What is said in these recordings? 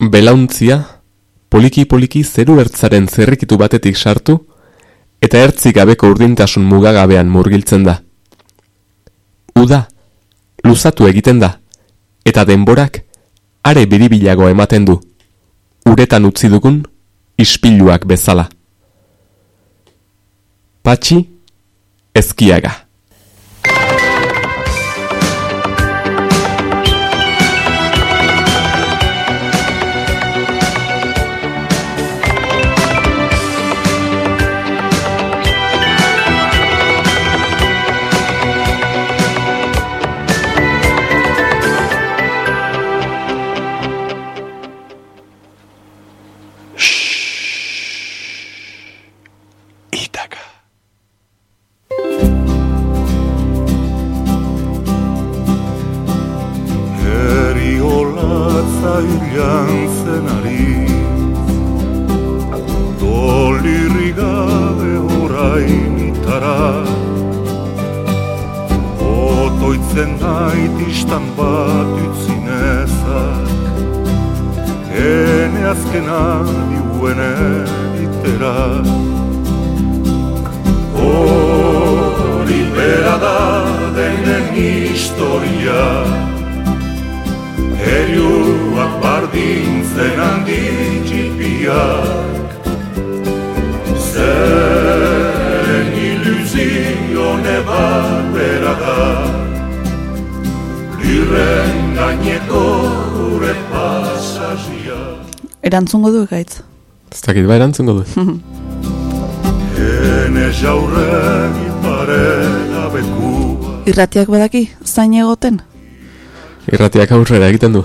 belauntzia, poliki-poliki zeru ertzaren zerrikitu batetik sartu, eta ertzik gabeko urdintasun mugagabean murgiltzen da. Uda, luzatu egiten da, eta denborak are biribilago ematen du, uretan utzi dugun ispiluak bezala. Patxi, ezkiaga. Erantzungo du gaitz. Ez dakit ba erantzungo du. Irratiak badaki, zain egoten? Irratiak aurrera egiten du.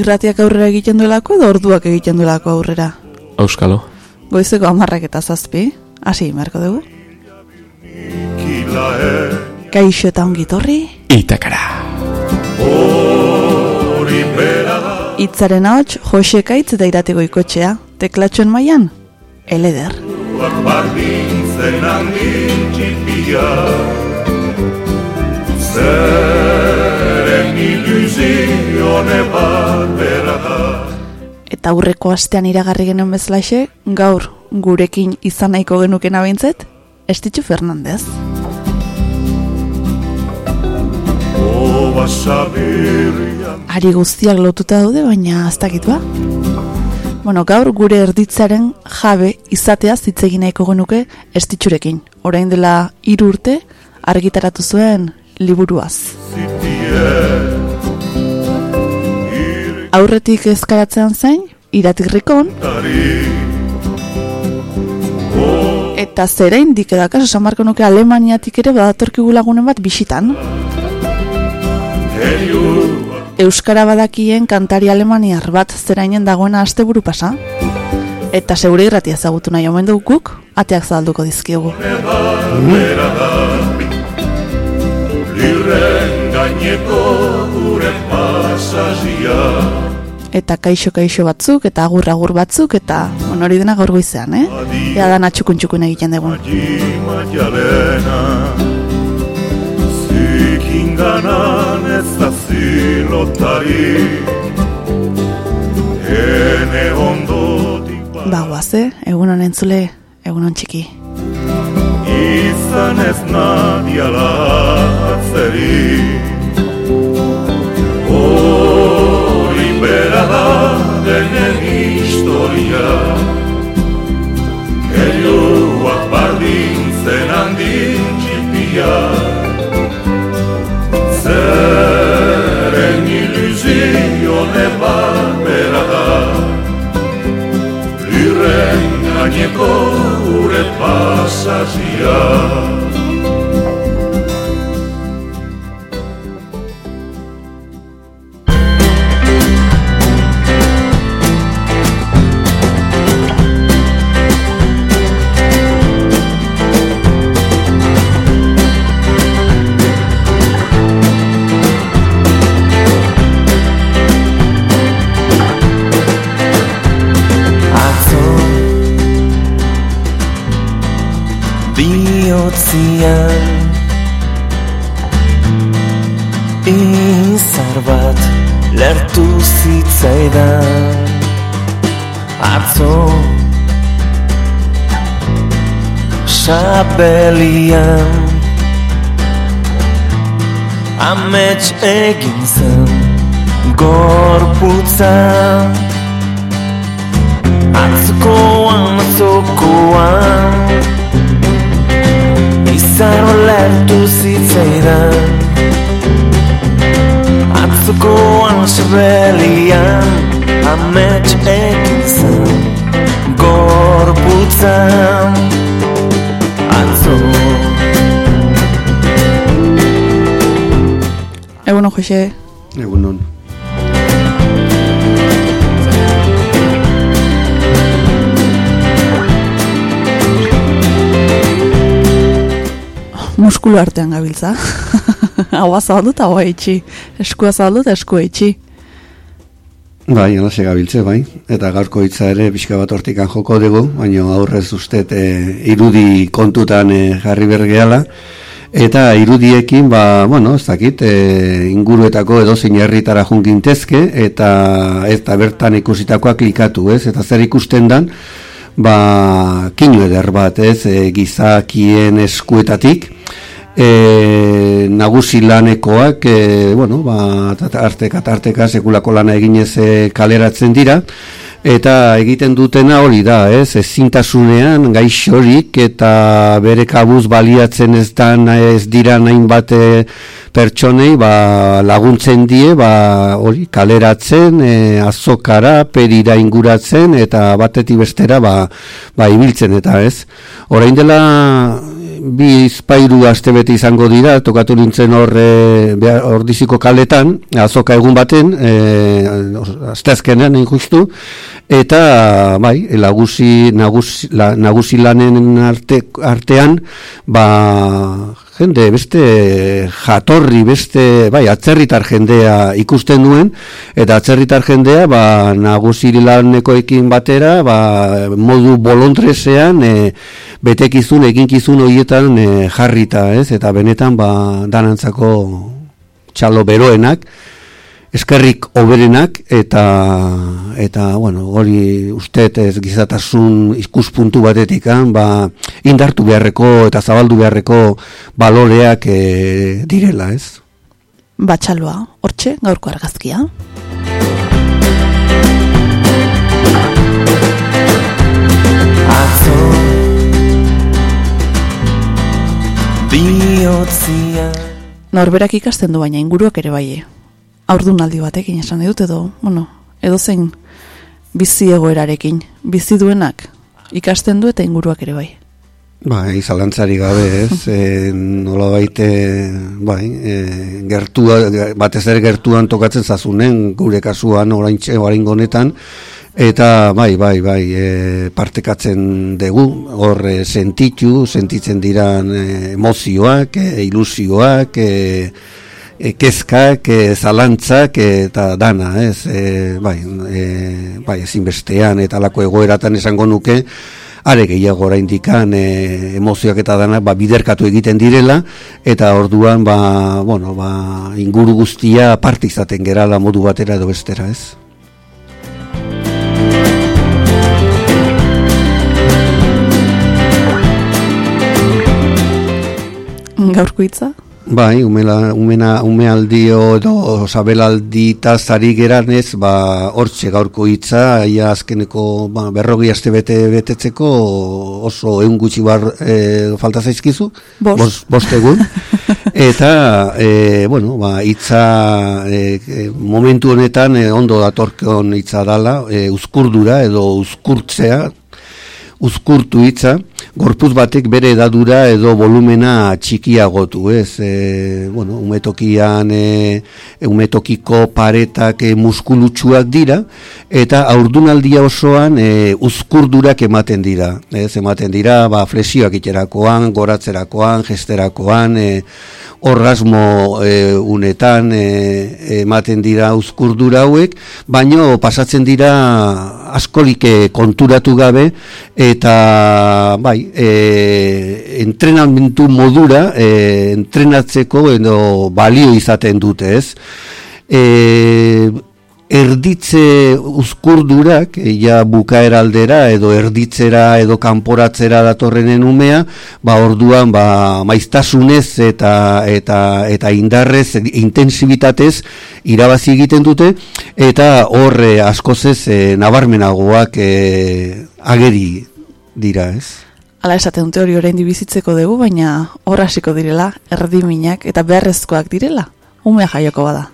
Irratiak aurrera egiten duelako edo orduak egiten duelako aurrera? Auskalo. Goizeko amarrak eta zazpi, hasi marko dugu. Kaixo eta ongitorri. Itakara. Itzaren ahots, Jose Kaitz eta iratiko ikotxea, teklatxoen maian, eleder. Eta aurreko astean iragarri genuen bezalaxe, gaur gurekin izan nahiko genuken abintzet, Estitxu Fernandez. Ari guztiak lotuta daude, baina aztakitua. Bueno, gaur gure erditzaren jabe izatea zitzegin nahiko genuke estitxurekin. Orain dela hiru urte argitaratu zuen liburuaz. Aurretik ezkaratzean zain, iratirrikon, eta zera indik edakaso, San Marko nuke Alemaniatik ere badatorkigu lagunen bat bisitan. Euskara badakien kantari alemaniar bat zerainen dagoena asteburu pasa. Eta segure irratia zagutu nahi omen dukuk, ateak zabalduko dizkiogu. Eta kaixo kaixo batzuk, eta agur agur batzuk, eta onori dena gaur goizean, eh? Ea da natxukun txukun egiten dugu inganan ez da zilotari. Ene ondotik Bagoaze, egunon entzule, egunon txiki. Izan ez nadiala atzeri. Hori bera da denen historia. Helioak bardin zen handin txipiak ilusione barbera da. Lirren gaineko ure pasazia bihotzian Izar bat lertu zitzaidan. Atzo Sabelian Amets egin zen gorputza Atzokoan, atzokoan. Izan olertu zitzaidan Atzukoan, sabelian Amets egin zen Gorputza Atzo Egunon, Jose. Egunon. Muskulu artean gabiltza. Hau azaldu eta hoa itxi. Eskua azaldu eta eskua itxi. Bai, alaxe gabiltze, bai. Eta gaurko hitza ere pixka bat hortikan joko dugu, baina aurrez uste e, irudi kontutan e, jarri bergeala. Eta irudiekin, ba, bueno, ez dakit, e, inguruetako edo zein herritara junkintezke, eta eta bertan ikusitakoak klikatu, ez? Eta zer ikusten dan, ba, kinu eder bat, ez? E, gizakien eskuetatik, e, nagusi lanekoak e, bueno, ba, arteka tarteka sekulako lana eginez e, kaleratzen dira eta egiten dutena hori da, ez, ezintasunean gaixorik eta bere kabuz baliatzen ez da ez dira nahin bate pertsonei ba, laguntzen die ba, hori kaleratzen e, azokara, perira inguratzen eta batetik bestera ba, ba ibiltzen eta ez? Orain dela bi izpairu aste beti izango dira, tokatu nintzen hor e, ordiziko kaletan, azoka egun baten, e, azteazkenean injustu, eta bai, lagusi, nagusi, la, nagusi lanen arte, artean, ba, jende, beste jatorri, beste, bai, atzerritar jendea ikusten duen, eta atzerritar jendea, ba, nagusi lanekoekin batera, ba, modu bolondresean, e, betekizun, eginkizun horietan e, jarrita, ez, eta benetan, ba, danantzako txalo beroenak, eskerrik oberenak eta eta bueno, hori uste ez gizatasun ikuspuntu batetik ba, indartu beharreko eta zabaldu beharreko baloreak e, direla, ez? Batxaloa, hortxe, gaurko argazkia. Atzo Biotzia Norberak ikasten du baina inguruak ere baie aurdunaldi batekin esan dut edo, bueno, edo zein bizi egoerarekin, bizi duenak ikasten du eta inguruak ere bai. Bai, zalantzari gabe, ez, e, nola baite, bai, e, gertua, batez ere gertuan tokatzen zazunen, gure kasuan orain orain gonetan, eta bai, bai, bai, e, partekatzen dugu, hor e, sentitu, sentitzen diran e, emozioak, e, ilusioak, e, e, kezkak, e, zalantzak eta dana, ez, e, bai, e, bai, ezinbestean eta lako egoeratan esango nuke, are gehiago oraindikan e, emozioak eta dana ba, biderkatu egiten direla eta orduan ba, bueno, ba, inguru guztia parte izaten gerala modu batera edo bestera, ez? Gaurko hitza? Bai, umela, umena, umealdio edo sabelaldi tazari geranez, ba, hortxe gaurko hitza, ia azkeneko ba, berrogi aste bete betetzeko oso egun gutxi bar e, falta zaizkizu, Bos. bost egun, eta, e, bueno, ba, hitza e, momentu honetan e, ondo datorkeon hitza dala, e, uzkurdura edo uzkurtzea, uzkurtu hitza, gorpuz batek bere edadura edo volumena txikiagotu, ez? E, bueno, umetokian e, umetokiko paretak e, muskulutsuak dira eta aurdunaldia osoan e, uzkurdurak ematen dira, ez? Ematen dira, ba, flexioak iterakoan, goratzerakoan, gesterakoan, e, orgasmo e, unetan e, ematen dira uzkurdura hauek, baino pasatzen dira askolik e, konturatu gabe eta bai, e, entrenamentu modura e, entrenatzeko edo balio izaten dute, ez? E, erditze uzkurdurak, ja bukaera aldera edo erditzera edo kanporatzera datorrenen umea, ba orduan ba maiztasunez eta eta eta indarrez, intensibitatez irabazi egiten dute eta horre askoz ez e, nabarmenagoak e, ageri dira, ez? Hala esaten dute hori orain bizitzeko dugu, baina hor hasiko direla, erdiminak eta beharrezkoak direla, umea jaioko bada.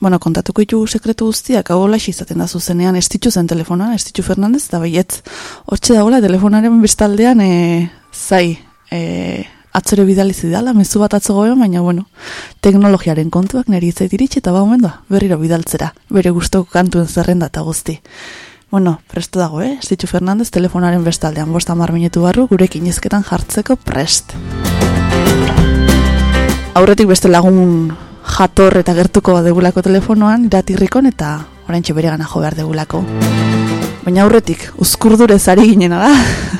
Bueno, kontatuko ditugu sekretu guztiak, hau hola izaten da zuzenean, estitzu zen telefonan, estitzu Fernandez, da baietz, hortxe dagoela telefonaren bestaldean, e, zai, e, atzore bidali zidala, mezu bat atzogoen, baina, bueno, teknologiaren kontuak niri itzait iritsi, eta ba, da, berriro bidaltzera, bere guztoko kantuen zerrenda eta guzti. Bueno, presto dago, eh? Estitzu Fernandez telefonaren bestaldean, bosta marminetu barru, gurekin izketan jartzeko prest. Aurretik beste lagun jator eta gertuko degulako telefonoan, iratirrikon eta orain bere gana jo behar degulako. Baina aurretik, uzkurdurez ari ginen, da?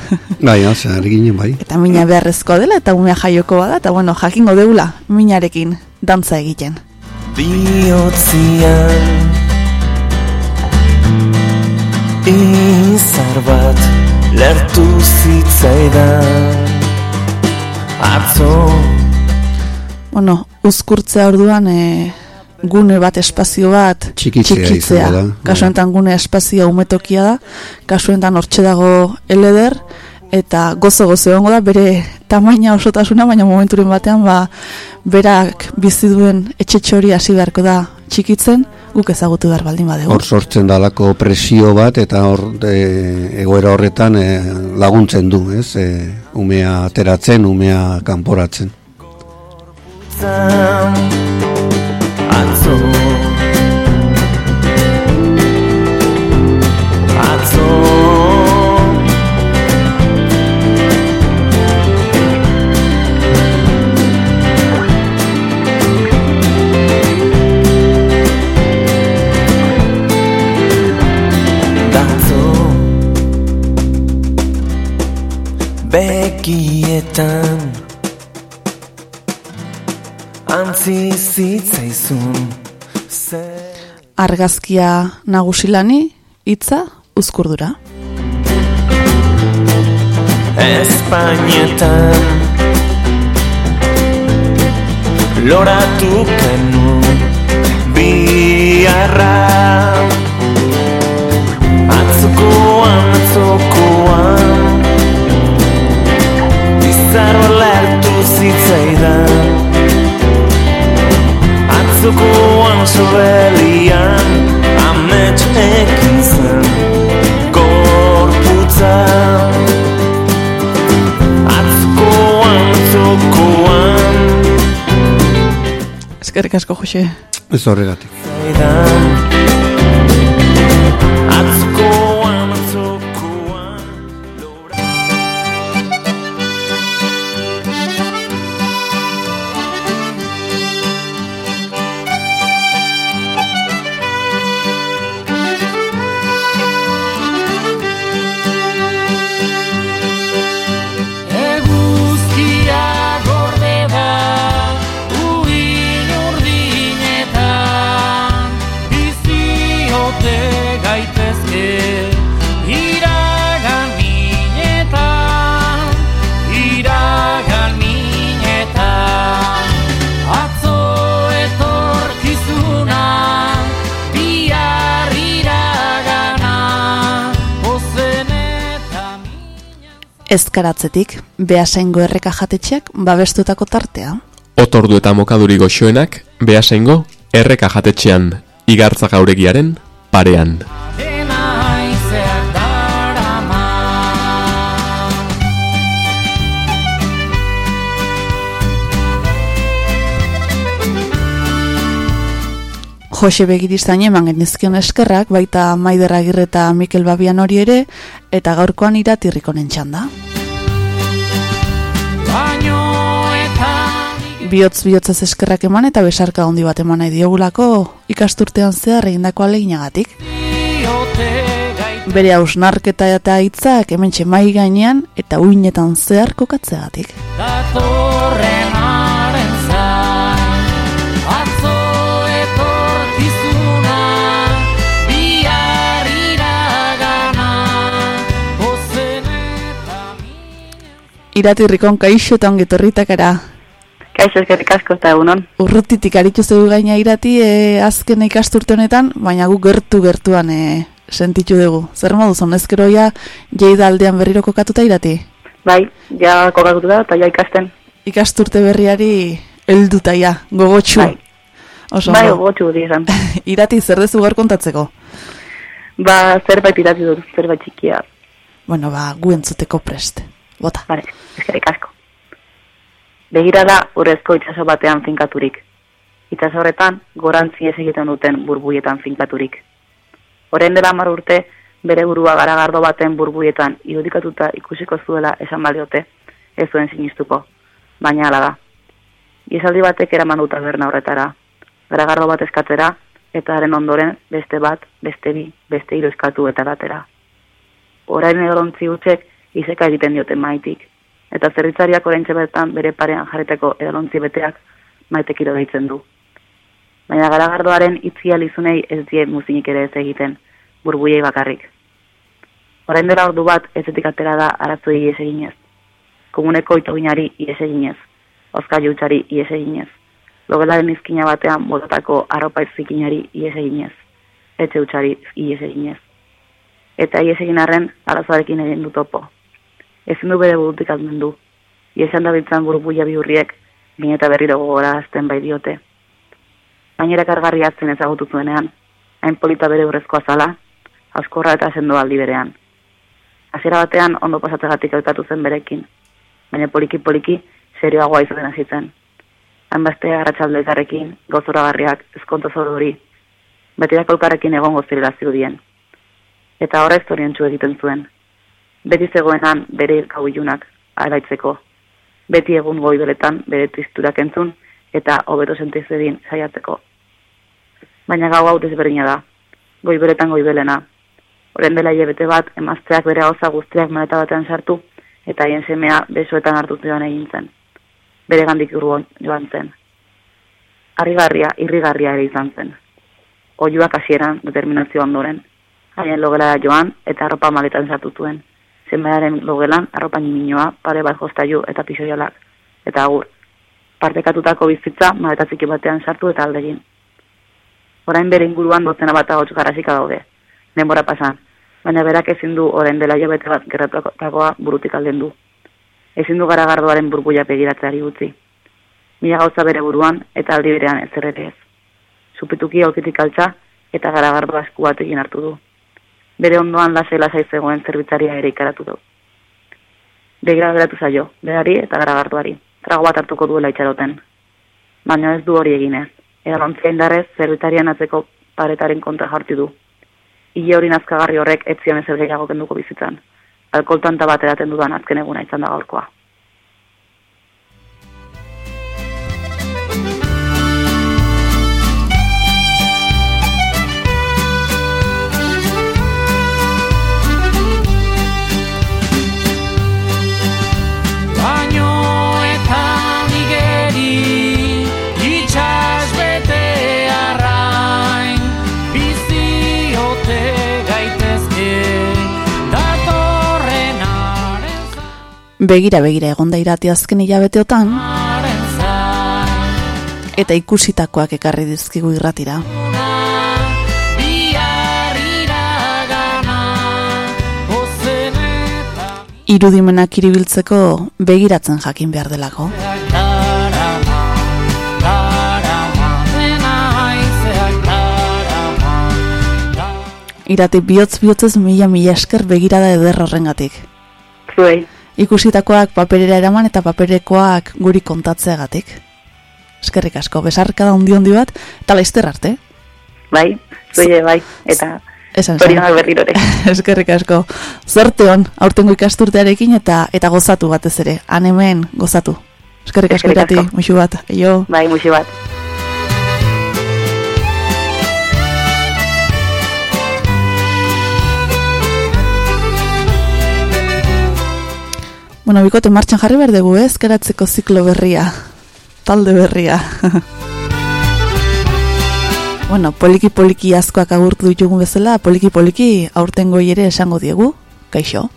Bai, hau, ari ginen, bai. Eta mina beharrezko dela, eta umea jaioko bada, eta bueno, jakingo deula, minarekin, dantza egiten. Biotzian Izar bat lertu zitzaidan Atzo Bueno, uzkurtzea orduan e, gune bat espazio bat txikitzea, txikitzea. da. Kasuentan gune espazioa umetokia da, kasuentan hortxe dago eleder, eta gozo-gozo egongo da, bere tamaina osotasuna, baina momenturen batean, ba, berak bizi duen etxe hori hasi beharko da txikitzen, guk ezagutu behar baldin badegu. Hor sortzen dalako presio bat, eta hor e, egoera horretan e, laguntzen du, ez? E, umea ateratzen, umea kanporatzen. Zan Atzo Atzo Datzo Begietan Antzi zitzaizun Zer Argazkia nagusilani, hitza uzkurdura. Espainetan Loratu kenu Biarra Atzokoan, atzokoan Bizarro lertu zitzaidan Atzokoan sobelian Amets ekin zen Gorputza Atzokoan, atzokoan Eskerrik asko, Jose. Ez horregatik. zaidan Ezkaratzetik, behasaingo erreka jatetxeak babestutako tartea. Otordu eta mokaduri goxoenak, behasengo, erreka jatetxean, igartza gauregiaren, parean. Jose begiriztain eman genizkion eskerrak, baita Maider Agirre eta Mikel Babian hori ere, eta gaurkoan iratirrikonen txanda. Baino eta Bihotz bihotzez eskerrak eman eta besarka handi bat eman nahi diogulako ikasturtean zehar egindako aleginagatik. Bere hausnarketa eta hitzak hementxe mai gainean eta uinetan zehar kokatzeagatik. datorren Iratirrikon kaixo eta ongetorritakara. Kaixo eskerrik asko eta egunon. Urrutitik aritu zeu gaina irati e, azken ikasturte honetan, baina gu gertu gertuan e, sentitu dugu. Zer moduz, honezkeroia jeida aldean berriro kokatuta irati? Bai, ja kokatuta da eta ja ikasten. Ikasturte berriari helduta ja, gogotxu. Bai. Oso, bai, ondo. gotxu gudi esan. irati zer dezu gaur kontatzeko? ba, zerbait idatzi dut, zerbait txikia. Bueno, ba, gu entzuteko prest. Bota. Bale, eskerrik asko. Begira da urezko itsaso batean finkaturik. Itsaso horretan, gorantzi ez egiten duten burbuietan finkaturik. Orain dela hamar urte, bere burua garagardo baten burbuietan irudikatuta ikusiko zuela esan baliote, ez zuen sinistuko, baina hala da. Iezaldi batek eraman dut taberna horretara, garagardo bat eskatzera, eta haren ondoren beste bat, beste bi, beste hiru eskatu eta datera. Orain edolontzi hutsek izeka egiten diote maitik, eta zerritzariak oraintxe bertan bere parean jarriteko edalontzi beteak maitekiro deitzen du. Baina garagardoaren itzia lizunei ez die muzinik ere ez egiten, burbuiei bakarrik. Orain dela ordu bat ez etik atera da arazoei ies eginez. Komuneko itoginari ies eginez, oskailu hutsari ies eginez, logelaren izkina batean botatako arropa zikinari ies eginez, etxe hutsari ies eginez. Eta ies egin arren arazoarekin egin du topo. Ezin du bere burutik almen du. Iesan da bitzan burbuia bihurriek, gine eta berriro gogora azten bai diote. Gainera kargarri atzen ezagutu zuenean, hain polita bere urrezkoa zala, askorra eta sendo aldi berean. Hasiera batean ondo pasatzegatik elkatu zen berekin, baina poliki-poliki serioagoa izaten hasitzen. Hanbazte arratsalde elkarrekin, gozoragarriak, ezkonto zoru hori, betirak elkarrekin egongo zirela zirudien. Eta horrez zorientzu egiten zuen. Beti zegoenan bere gau ilunak araitzeko. Beti egun goibeletan bere tristurak entzun eta hobeto sentizedin saiatzeko. Baina gau hau desberdina da. Goibeletan goibelena. Oren dela hilabete bat, emazteak bere gauza guztiak maleta batean sartu, eta haien semea besoetan hartu joan egin zen. Bere gandik urruan joan zen. Arrigarria, irrigarria ere izan zen. Oiuak hasieran determinazio ondoren. Haien logela joan eta arropa maletan sartu zuen. Semearen logelan arropa niminoa, pare bat jostailu eta pisoialak. Eta agur, partekatutako bizitza maleta txiki batean sartu eta aldegin. Orain bere inguruan dozena bat agotz garasika daude. Denbora pasan, baina berak ezin du orain dela jabete bat gerratutakoa burutik alden du. Ezin du garagardoaren burbuia begiratzeari utzi. Mila gauza bere buruan eta aldi berean ez. Supituki aurkitik altza eta garagardoa esku batekin hartu du. Bere ondoan lasai lasai zegoen zerbitzaria ere ikaratu du. Begira geratu zaio, berari eta garagardoari. Trago bat hartuko duela itxaroten. Baina ez du hori eginez. Edalontzia indarrez, zerbitarian atzeko paretaren kontra jarti du. Ile hori nazkagarri horrek etzion ezer gehiago kenduko bizitzan. Alkoltanta bat eraten dudan azken eguna izan da gaurkoa. Begira begira egonda irati azken hilabeteotan eta ikusitakoak ekarri dizkigu irratira. Irudimenak iribiltzeko begiratzen jakin behar delako. Irati bihotz bihotzez mila mila esker begirada ederrorrengatik. Zuei. Ikusitakoak paperera eraman eta paperekoak guri kontatzeagatik. Eskerrik asko, besarka da hundi handi bat, eta laizter arte. bai, zuei bai, eta Esan zorionak berriro ere. Eskerrik asko. Zorte hon, aurtengo ikasturtearekin eta eta gozatu batez ere. Han hemen gozatu. Eskerrik asko irati, muixu bat. Aio. Bai, musi bat. Bueno, bikote martxan jarri behar dugu, ez? Keratzeko ziklo berria. Talde berria. bueno, poliki-poliki askoak agurtu ditugun bezala, poliki-poliki aurtengo ere esango diegu. Kaixo.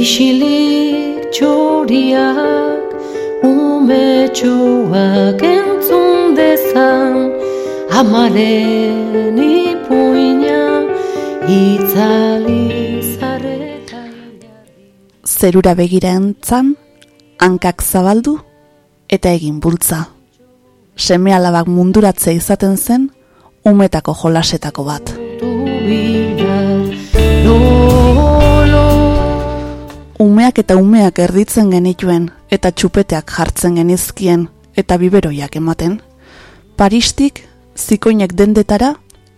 Isilik txoriak, umetxoak entzun dezan, amaren ipuina, itzali zareta Zerura begira entzan, hankak zabaldu eta egin bultza. Seme alabak munduratzea izaten zen, umetako jolasetako bat. Umeak eta umeak erditzen genituen eta txupeteak jartzen genizkien eta biberoiak ematen. Paristik zikoinek dendetara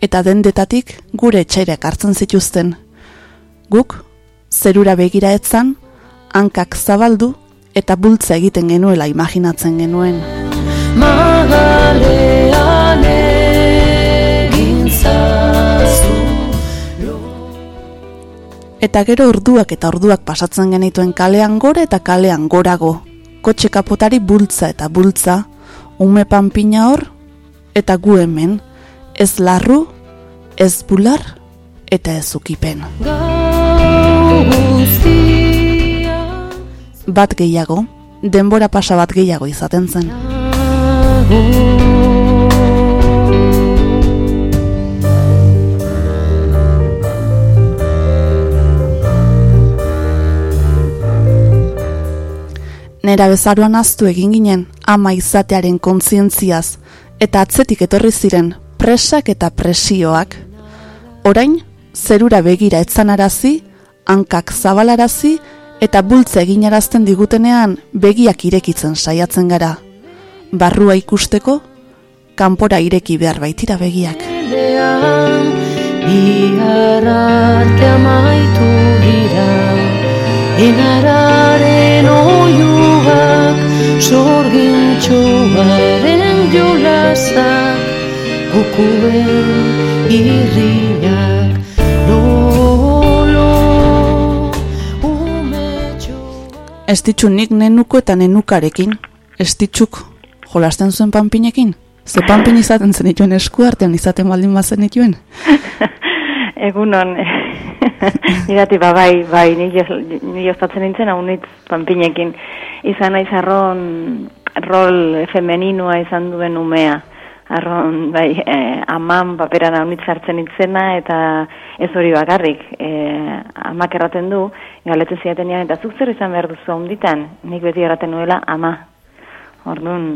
eta dendetatik gure etxairek hartzen zituzten. Guk zerura begira etzan, hankak zabaldu eta bultza egiten genuela imaginatzen genuen. Magalean Eta gero orduak eta orduak pasatzen genituen kalean gora eta kalean gorago. Kotxe kapotari bultza eta bultza, ume panpina hor, eta gu hemen, ez larru, ez bular, eta ez ukipen. Bat gehiago, denbora pasa bat gehiago izaten zen. Nera bezaruan aztu egin ginen ama izatearen kontzientziaz eta atzetik etorri ziren presak eta presioak. Orain, zerura begira etzanarazi, hankak zabalarazi eta bultza eginarazten digutenean begiak irekitzen saiatzen gara. Barrua ikusteko, kanpora ireki behar baitira begiak. Elean, bihar arte amaitu dira Enararen oiugak, sorgintxoaren jolasak Gukuen irriak, lolo, umetxoak Ez ditxu nik nenuko eta nenukarekin. Ez ditxuk jolasten zuen panpinekin. Ze panpin izaten zenituen esku artean izaten baldin bazen dituen. Egunon, irati ba, bai, bai, ni, ostatzen nintzen haunitz panpinekin. Izan naiz arron rol femeninoa izan duen umea. Arron, bai, eh, aman paperan haunitz hartzen nintzena eta ez hori bakarrik. Eh, amak erraten du, galetu ziatenean, eta zuk zer izan behar duzu haunditan? Nik beti erraten nuela ama. Orduan,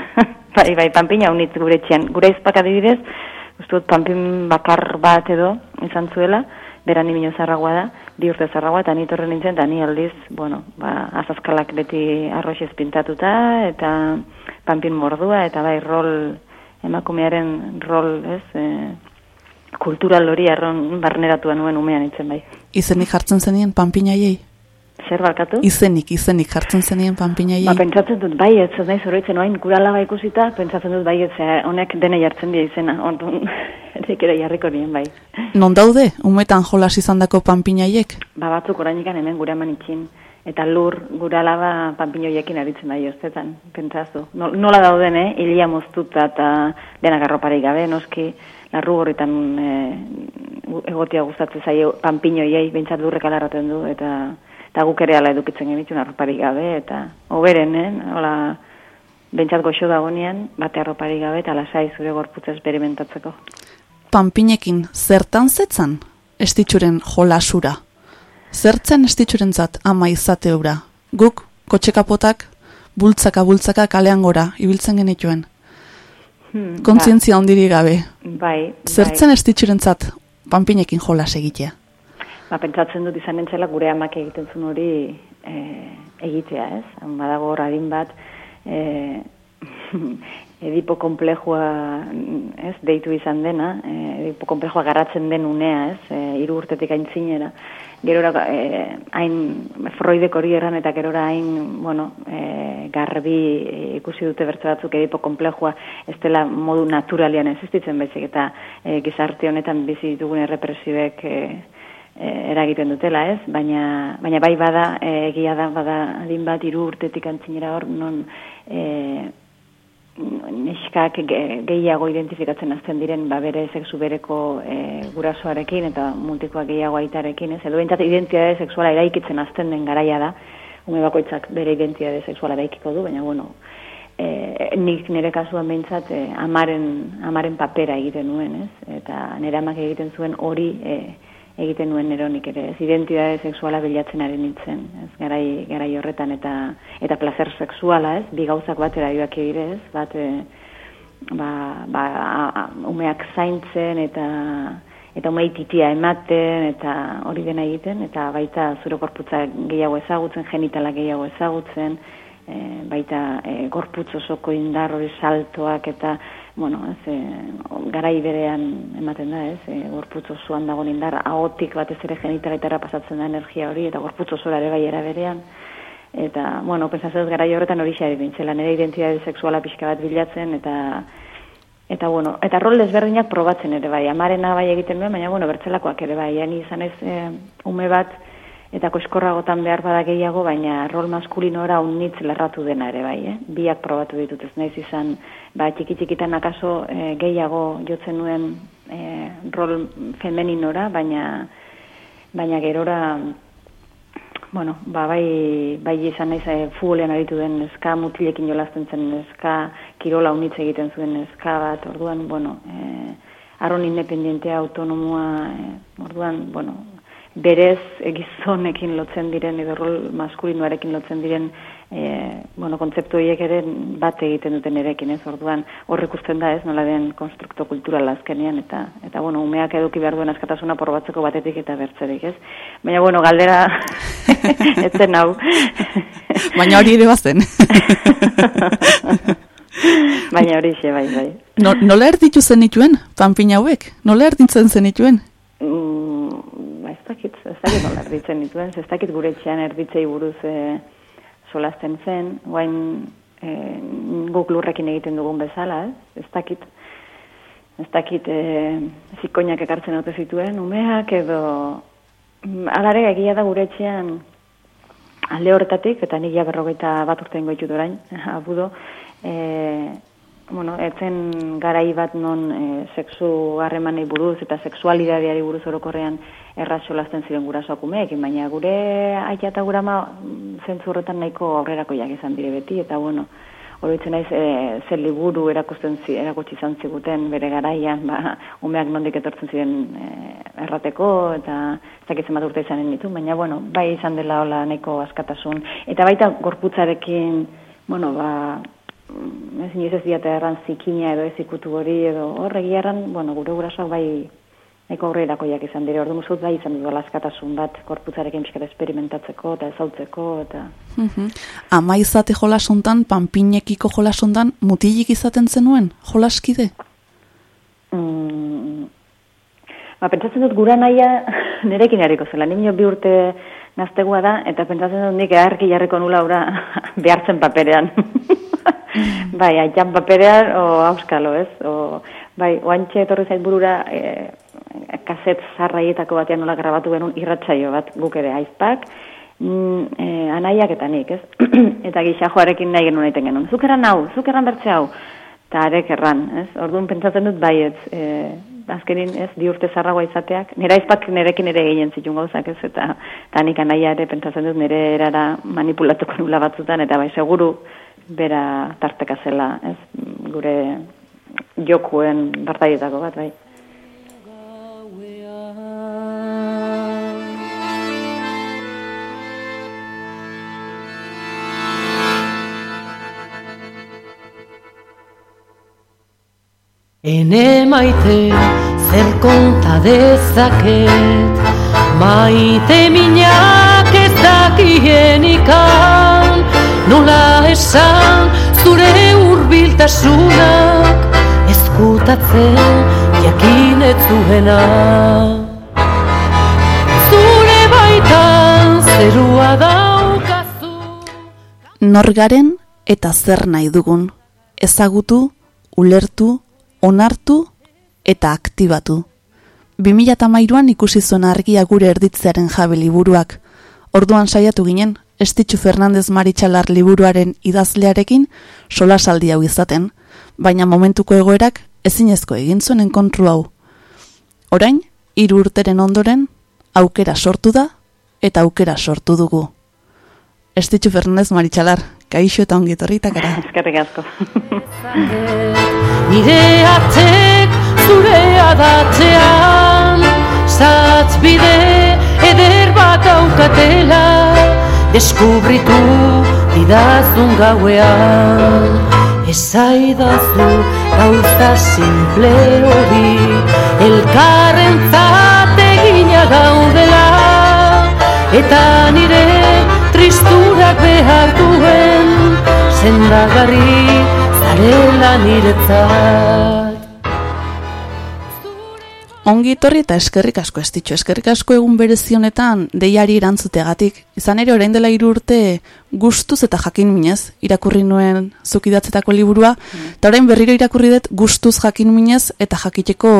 bai, bai, panpina unitz gure etxean. Gure izpak adibidez, uste dut bakar bat edo izan zuela, bera ni mino zarragoa da, bi urte zarragoa, eta ni torre nintzen, eta ni aldiz, bueno, ba, azazkalak beti arroxez pintatuta, eta panpin mordua, eta bai, rol, emakumearen rol, ez, e, kultural hori arron barneratua nuen umean nintzen bai. Izenik jartzen zenien panpinaiei? Zer barkatu? Izenik, izenik jartzen zenien panpinaiei? Ba, pentsatzen dut, bai, ez nahi zoroitzen oain, gura laba ikusita, pentsatzen dut, bai, ez, eh, honek dene jartzen dira izena, orduan, ere jarriko nien, bai. Non daude, umetan jolas izandako panpinaiek? Ba, batzuk orainikan hemen gure eman itxin, eta lur gura alaba panpinoiekin aritzen da joztetan, pentsazu. No- Nola dauden, eh? Ilia moztuta eta denak arroparik gabe, noski, larru horretan eh, egotia gustatzen zaio panpinoiei, behintzat lurrek alarraten du, eta eta guk ere ala edukitzen genituen arroparik gabe, eta oberen, eh? Hola, behintzat goxo dagonean, bate arroparik gabe, eta lasai zure gorputza esperimentatzeko. Panpinekin zertan zetzan estitxuren jolasura? Zertzen estitxurentzat ama izate ura? Guk, kotxekapotak, bultzaka bultzaka kalean gora, ibiltzen genituen. Hmm, Kontzientzia ondiri gabe. Ba, bai, Zertzen estitxurentzat panpinekin jolas egitea? Ba, pentsatzen dut izan nintzela gure amak egiten zuen hori e, egitea, ez? Badago hor adin bat, e, edipo komplejua, ez, deitu izan dena, e, edipo komplejua garatzen den unea, ez, e, hiru urtetik aintzinera. Gerora, e, hain Freudek hori erran eta gerora hain, bueno, e, garbi ikusi dute bertze batzuk edipo komplejua ez dela modu naturalian existitzen baizik eta e, gizarte honetan bizi ditugun errepresioek e, eragiten dutela, ez? Baina, baina bai bada, e, egia da, bada adin bat hiru urtetik antzinera hor, non e, neskak ge- gehiago identifikatzen azten diren ba bere sexu bereko e, gurasoarekin eta multikoak gehiago aitarekin, ez? Edo behintzat identitate sexuala eraikitzen azten den garaia da, ume bakoitzak bere identitate sexuala eraikiko du, baina bueno, e, nik nire kasuan behintzat e, amaren, amaren papera egiten nuen, ez? Eta nire amak egiten zuen hori e, egiten nuen neronik ere, ez? Identitate sexuala bilatzen ari nintzen, ez? Garai, garai horretan eta eta placer sexuala, ez, bi gauzak batera joak dire, ez, bat, e, ba, ba, a- umeak zaintzen eta eta umei titia ematen eta hori dena egiten eta baita zure gorputza gehiago ezagutzen, genitala gehiago ezagutzen, e, baita e, gorputz osoko indar hori saltoak eta bueno, ez, e, garai berean ematen da, ez, e, gorputz osoan dagoen indar, ahotik batez ere genitaletara pasatzen da energia hori eta gorputz osora ere bai berean. Eta, bueno, pentsatzen dut garai horretan hori xari bintzela, nire identitate sexuala pixka bat bilatzen, eta Eta bueno, eta rol desberdinak probatzen ere bai, amarena bai egiten duen, baina bueno, bertzelakoak ere bai, ni izan ez e, ume bat eta koiskorragotan behar bada gehiago, baina rol maskulinora unnitz lerratu dena ere bai, eh? biak probatu ditut ez naiz izan, ba, txiki txikitan akaso e, gehiago jotzen nuen e, rol femeninora, baina baina gerora bueno, ba, bai, bai izan naiz e, futbolean aritu den eska mutilekin jolasten zen eska, kirola unitz egiten zuen eska bat, orduan, bueno, e, arron independentea, autonomoa, e, orduan, bueno, berez gizonekin lotzen diren, edo rol maskulinoarekin lotzen diren, e, bueno, kontzeptu horiek ere bat egiten duten erekin, ez, orduan, hor ikusten da, ez, nola den konstrukto kulturala azkenean, eta, eta bueno, umeak eduki behar duen askatasuna porbatzeko batetik eta bertzerik, ez. Baina, bueno, galdera, etzen hau. Baina hori ere bazen. Baina hori xe, bai, bai. No, nola erditu zenituen, panpin hauek? Nola erditzen zenituen? Mm, dakit, ez dakit nola erditzen dituen, ez dakit gure etxean erditzei buruz e, solasten zen, guain e, guk lurrekin egiten dugun bezala, ez, ez dakit, ez dakit e, zikoinak ekartzen haute zituen, umeak edo, mm, alare egia da gure etxean alde horretatik, eta nik ja berrogeita bat urtean goitut orain, abudo, e, bueno, etzen garai bat non e, sexu harremanei buruz eta sexualidadeari buruz orokorrean erratxolazten ziren gurasoak umeekin, baina gure aita eta gura ma zentzu horretan nahiko aurrerakoiak izan dire beti, eta bueno, Oroitzen naiz e, zer liburu erakusten zi, erakutsi izan ziguten bere garaian, ba, umeak nondik etortzen ziren e, errateko eta ez dakit zenbat urte izanen ditu, baina bueno, bai izan dela hola nahiko askatasun. Eta baita gorputzarekin, bueno, ba, mm, ez inoiz ez diate erran zikina edo ez ikutu hori edo horregi erran, bueno, gure gurasoak bai nahiko aurrerakoiak izan dire, ordu musut bai izan dut askatasun bat gorputzarekin pixkat experimentatzeko eta ezautzeko eta... Mhm. Ama izate jolasontan, panpinekiko jolasontan, mutilik izaten zenuen, jolaskide? Mm, ba, pentsatzen dut gura naia nerekin hariko zela. Nimio bi urte naztegua da, eta pentsatzen dut nik eharki jarriko nula ura behartzen paperean. bai, aitan paperean, o auskalo, ez? O, bai, oantxe etorri zait burura e, kaset zarraietako batean nola grabatu genuen irratsaio bat guk ere aizpak, mm, e, anaiak eta nik, ez? eta gixajoarekin nahi genuen egiten genuen. Zuk erran hau, zuk erran bertze hau. Eta arek erran, ez? Orduan pentsatzen dut baiet, e, azkenin, ez, di urte zarragoa izateak. Nera izpak nerekin ere gehien zitun gauzak, ez? Eta, eta nik anaia ere pentsatzen dut nire erara manipulatuko nula batzutan, eta bai, seguru bera tarteka zela, ez? Gure jokuen partaietako bat, bai. Ene maite zer konta dezaket Maite minak ez dakien ikan Nola esan zure hurbiltasunak Eskutatzen jakin ez zuena Zure baitan zerua daukazu Norgaren eta zer nahi dugun. Ezagutu, ulertu, onartu eta aktibatu. 2008an ikusi zuen argia gure erditzearen jabe liburuak. Orduan saiatu ginen, Estitxu Fernandez Maritxalar liburuaren idazlearekin solasaldi hau izaten, baina momentuko egoerak ezinezko egin zuen enkontru hau. Orain, hiru urteren ondoren, aukera sortu da eta aukera sortu dugu. Estitxu Fernandez Maritxalar, kaixo eta ongi etorri takara. Eskerrik asko. Nire atek zure adatzean Zatzbide eder bat aukatela Deskubritu didazun gauean. Ezaidazu gauza simple hori Elkarren egina gaudela. Eta nire tristurak behar duen Sendagarri zarela niretzat Ongi etorri eta eskerrik asko ez ditxo. Eskerrik asko egun berezi honetan deiari erantzuteagatik. Izan ere orain dela hiru urte gustuz eta jakin minez irakurri nuen zuk idatzetako liburua, eta orain berriro irakurri dut gustuz jakin minez eta jakiteko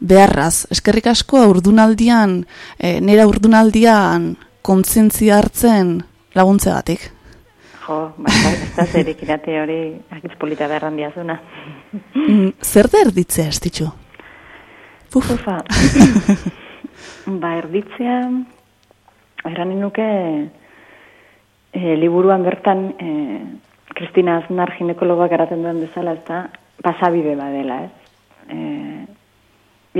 beharraz. Eskerrik asko urdunaldian, e, nera urdunaldian kontzientzia hartzen laguntzegatik. Jo, bai, ez da zerik irate hori akitz polita beharran diazuna. Mm, Zer da erditzea ez ditxo? Uf, Ufa. ba, erditzea, eranen nuke, e, liburuan bertan, e, Kristina Aznar ginekologoak garaten duen bezala, ez da, pasabide badela, ez? E,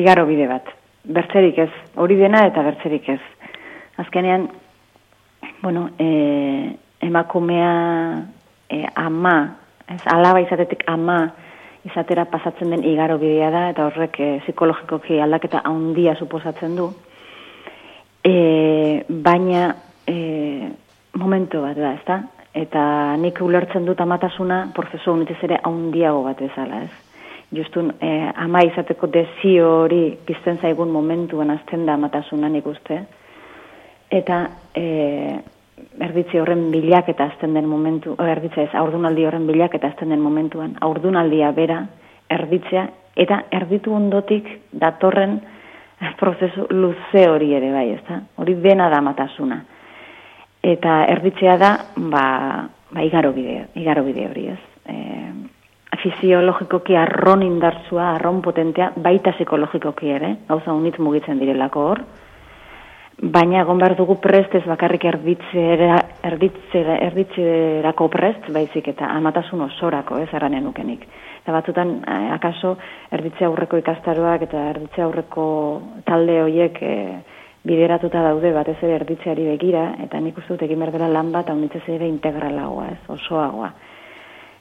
igaro bide bat. Bertzerik ez, hori dena eta bertzerik ez. Azkenean, bueno, e, emakumea e, ama, ez, alaba izatetik ama, izatera pasatzen den igaro bidea da, eta horrek e, psikologikoki aldaketa handia suposatzen du. E, baina e, momentu bat da, ezta? Eta nik ulertzen dut amatasuna prozesu honetez ere handiago bat bezala, ez? Justun, e, ama izateko desio hori pizten zaigun momentuan azten da amatasuna nik uste. Eta e, erditze horren bilaketa azten den momentu, erditze ez, aurdunaldi horren bilaketa azten den momentuan, aurdunaldia bera, erditzea, eta erditu ondotik datorren prozesu luze hori ere bai, ezta? Hori dena da matasuna. Eta erditzea da, ba, ba igaro bide, igaro bide hori, ez? E, fisiologikoki arron indartsua, arron potentea, baita psikologikoki ere, gauza unitz mugitzen direlako hor, baina egon behar dugu prest ez bakarrik erditzera, erditzera, erditzerako prest, baizik eta amatasun osorako, ez erranen nukenik. Eta batzutan, eh, akaso, erditze aurreko ikastaroak eta erditze aurreko talde horiek eh, bideratuta daude batez ere erditzeari begira, eta nik uste dut egin behar lan bat, hau ere integralagoa, ez, osoagoa.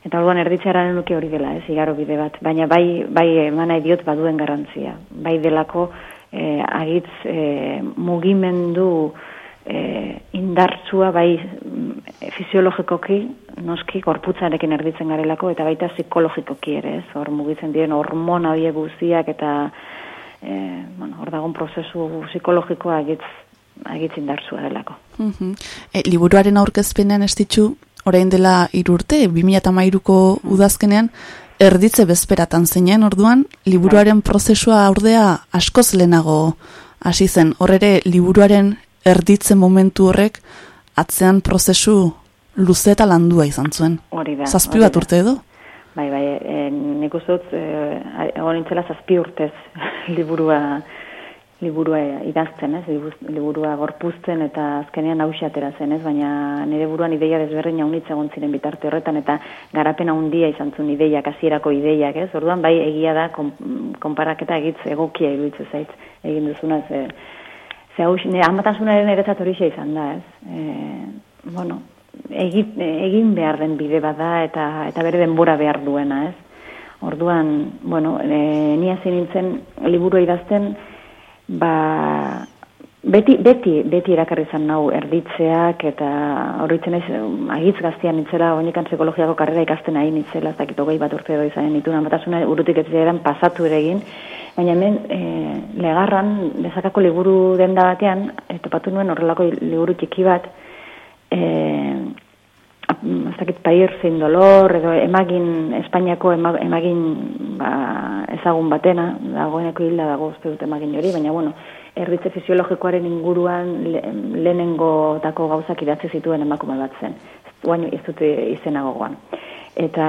Eta orduan erditzearen nuke hori dela, ez, igaro bide bat. Baina bai, bai emana idiot baduen garrantzia. Bai delako eh, agitz eh, mugimendu eh, indartsua bai mm, fisiologikoki, noski, gorputzarekin erditzen garelako, eta baita psikologikoki ere, ez, hor mugitzen diren hormona horiek guztiak, eta eh, bueno, hor dagoen prozesu psikologikoa agitz, agitz indartsua delako. Mhm. E, liburuaren aurkezpenean ez ditxu, orain dela irurte, 2008ko udazkenean, erditze bezperatan zeinen orduan, liburuaren prozesua ordea askoz lehenago hasi zen. Hor ere, liburuaren erditze momentu horrek atzean prozesu luze eta landua izan zuen. Hori da. Zazpi bat urte edo? Bai, bai, e, nik uste dut, e, nintzela zazpi urtez liburua liburua idazten, ez? Libu- Liburua gorpuzten eta azkenean hausia atera zen, ez? Baina nire buruan ideia desberdin haunitza egon ziren bitarte horretan eta garapen handia izan zuen ideiak, hasierako ideiak, ez? Orduan bai egia da kon, konparaketa egitz egokia iruditzen zait egin duzuna, ze ze hau nire amatasunaren eretzat hori izan da, ez? E, bueno, egin, egin behar den bide bada eta eta bere denbora behar duena, ez? Orduan, bueno, e, ni hasi nintzen liburua idazten, ba, beti, beti, beti erakarri izan nau erditzeak eta horritzen naiz um, agitz gaztian nitzela, oinikan psikologiako karrera ikasten ari nitzela, ez dakit hogei bat urte edo izan nituen, amatasuna urutik ez eran pasatu ere egin, baina hemen e, legarran, bezakako liburu denda batean, e, topatu nuen horrelako liburu txiki bat, e, ez dakit pair zein dolor, edo emagin, Espainiako ema- emagin ba, ezagun batena, dagoeneko hilda dago uste dut emagin hori, baina bueno, erditze fisiologikoaren inguruan le, lehenengotako gauzak idatzi zituen emakume bat zen. Guain ez dute izena gogoan. Eta,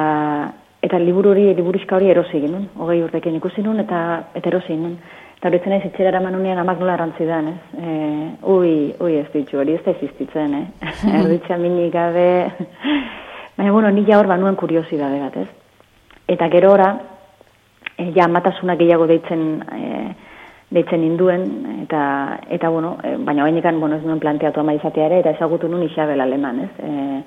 eta liburu hori, liburuzka hori erosi nun, hogei urtekin ikusi nun, eta, eta erosi nun. Eta horitzen naiz etxera eraman nunean amak nola erantzidan, ez? E, ui, ui ez ditu, hori ez da existitzen, eh? Erditza minik gabe... Baina, bueno, ni ja hor banuen kuriosidade bat, ez? Eta gero ora, e, ja amatasuna gehiago deitzen... E, deitzen induen, eta, eta bueno, e, baina bainikan, bueno, ez nuen planteatu ama izatea ere, eta ezagutu nun Isabel Aleman, ez? E,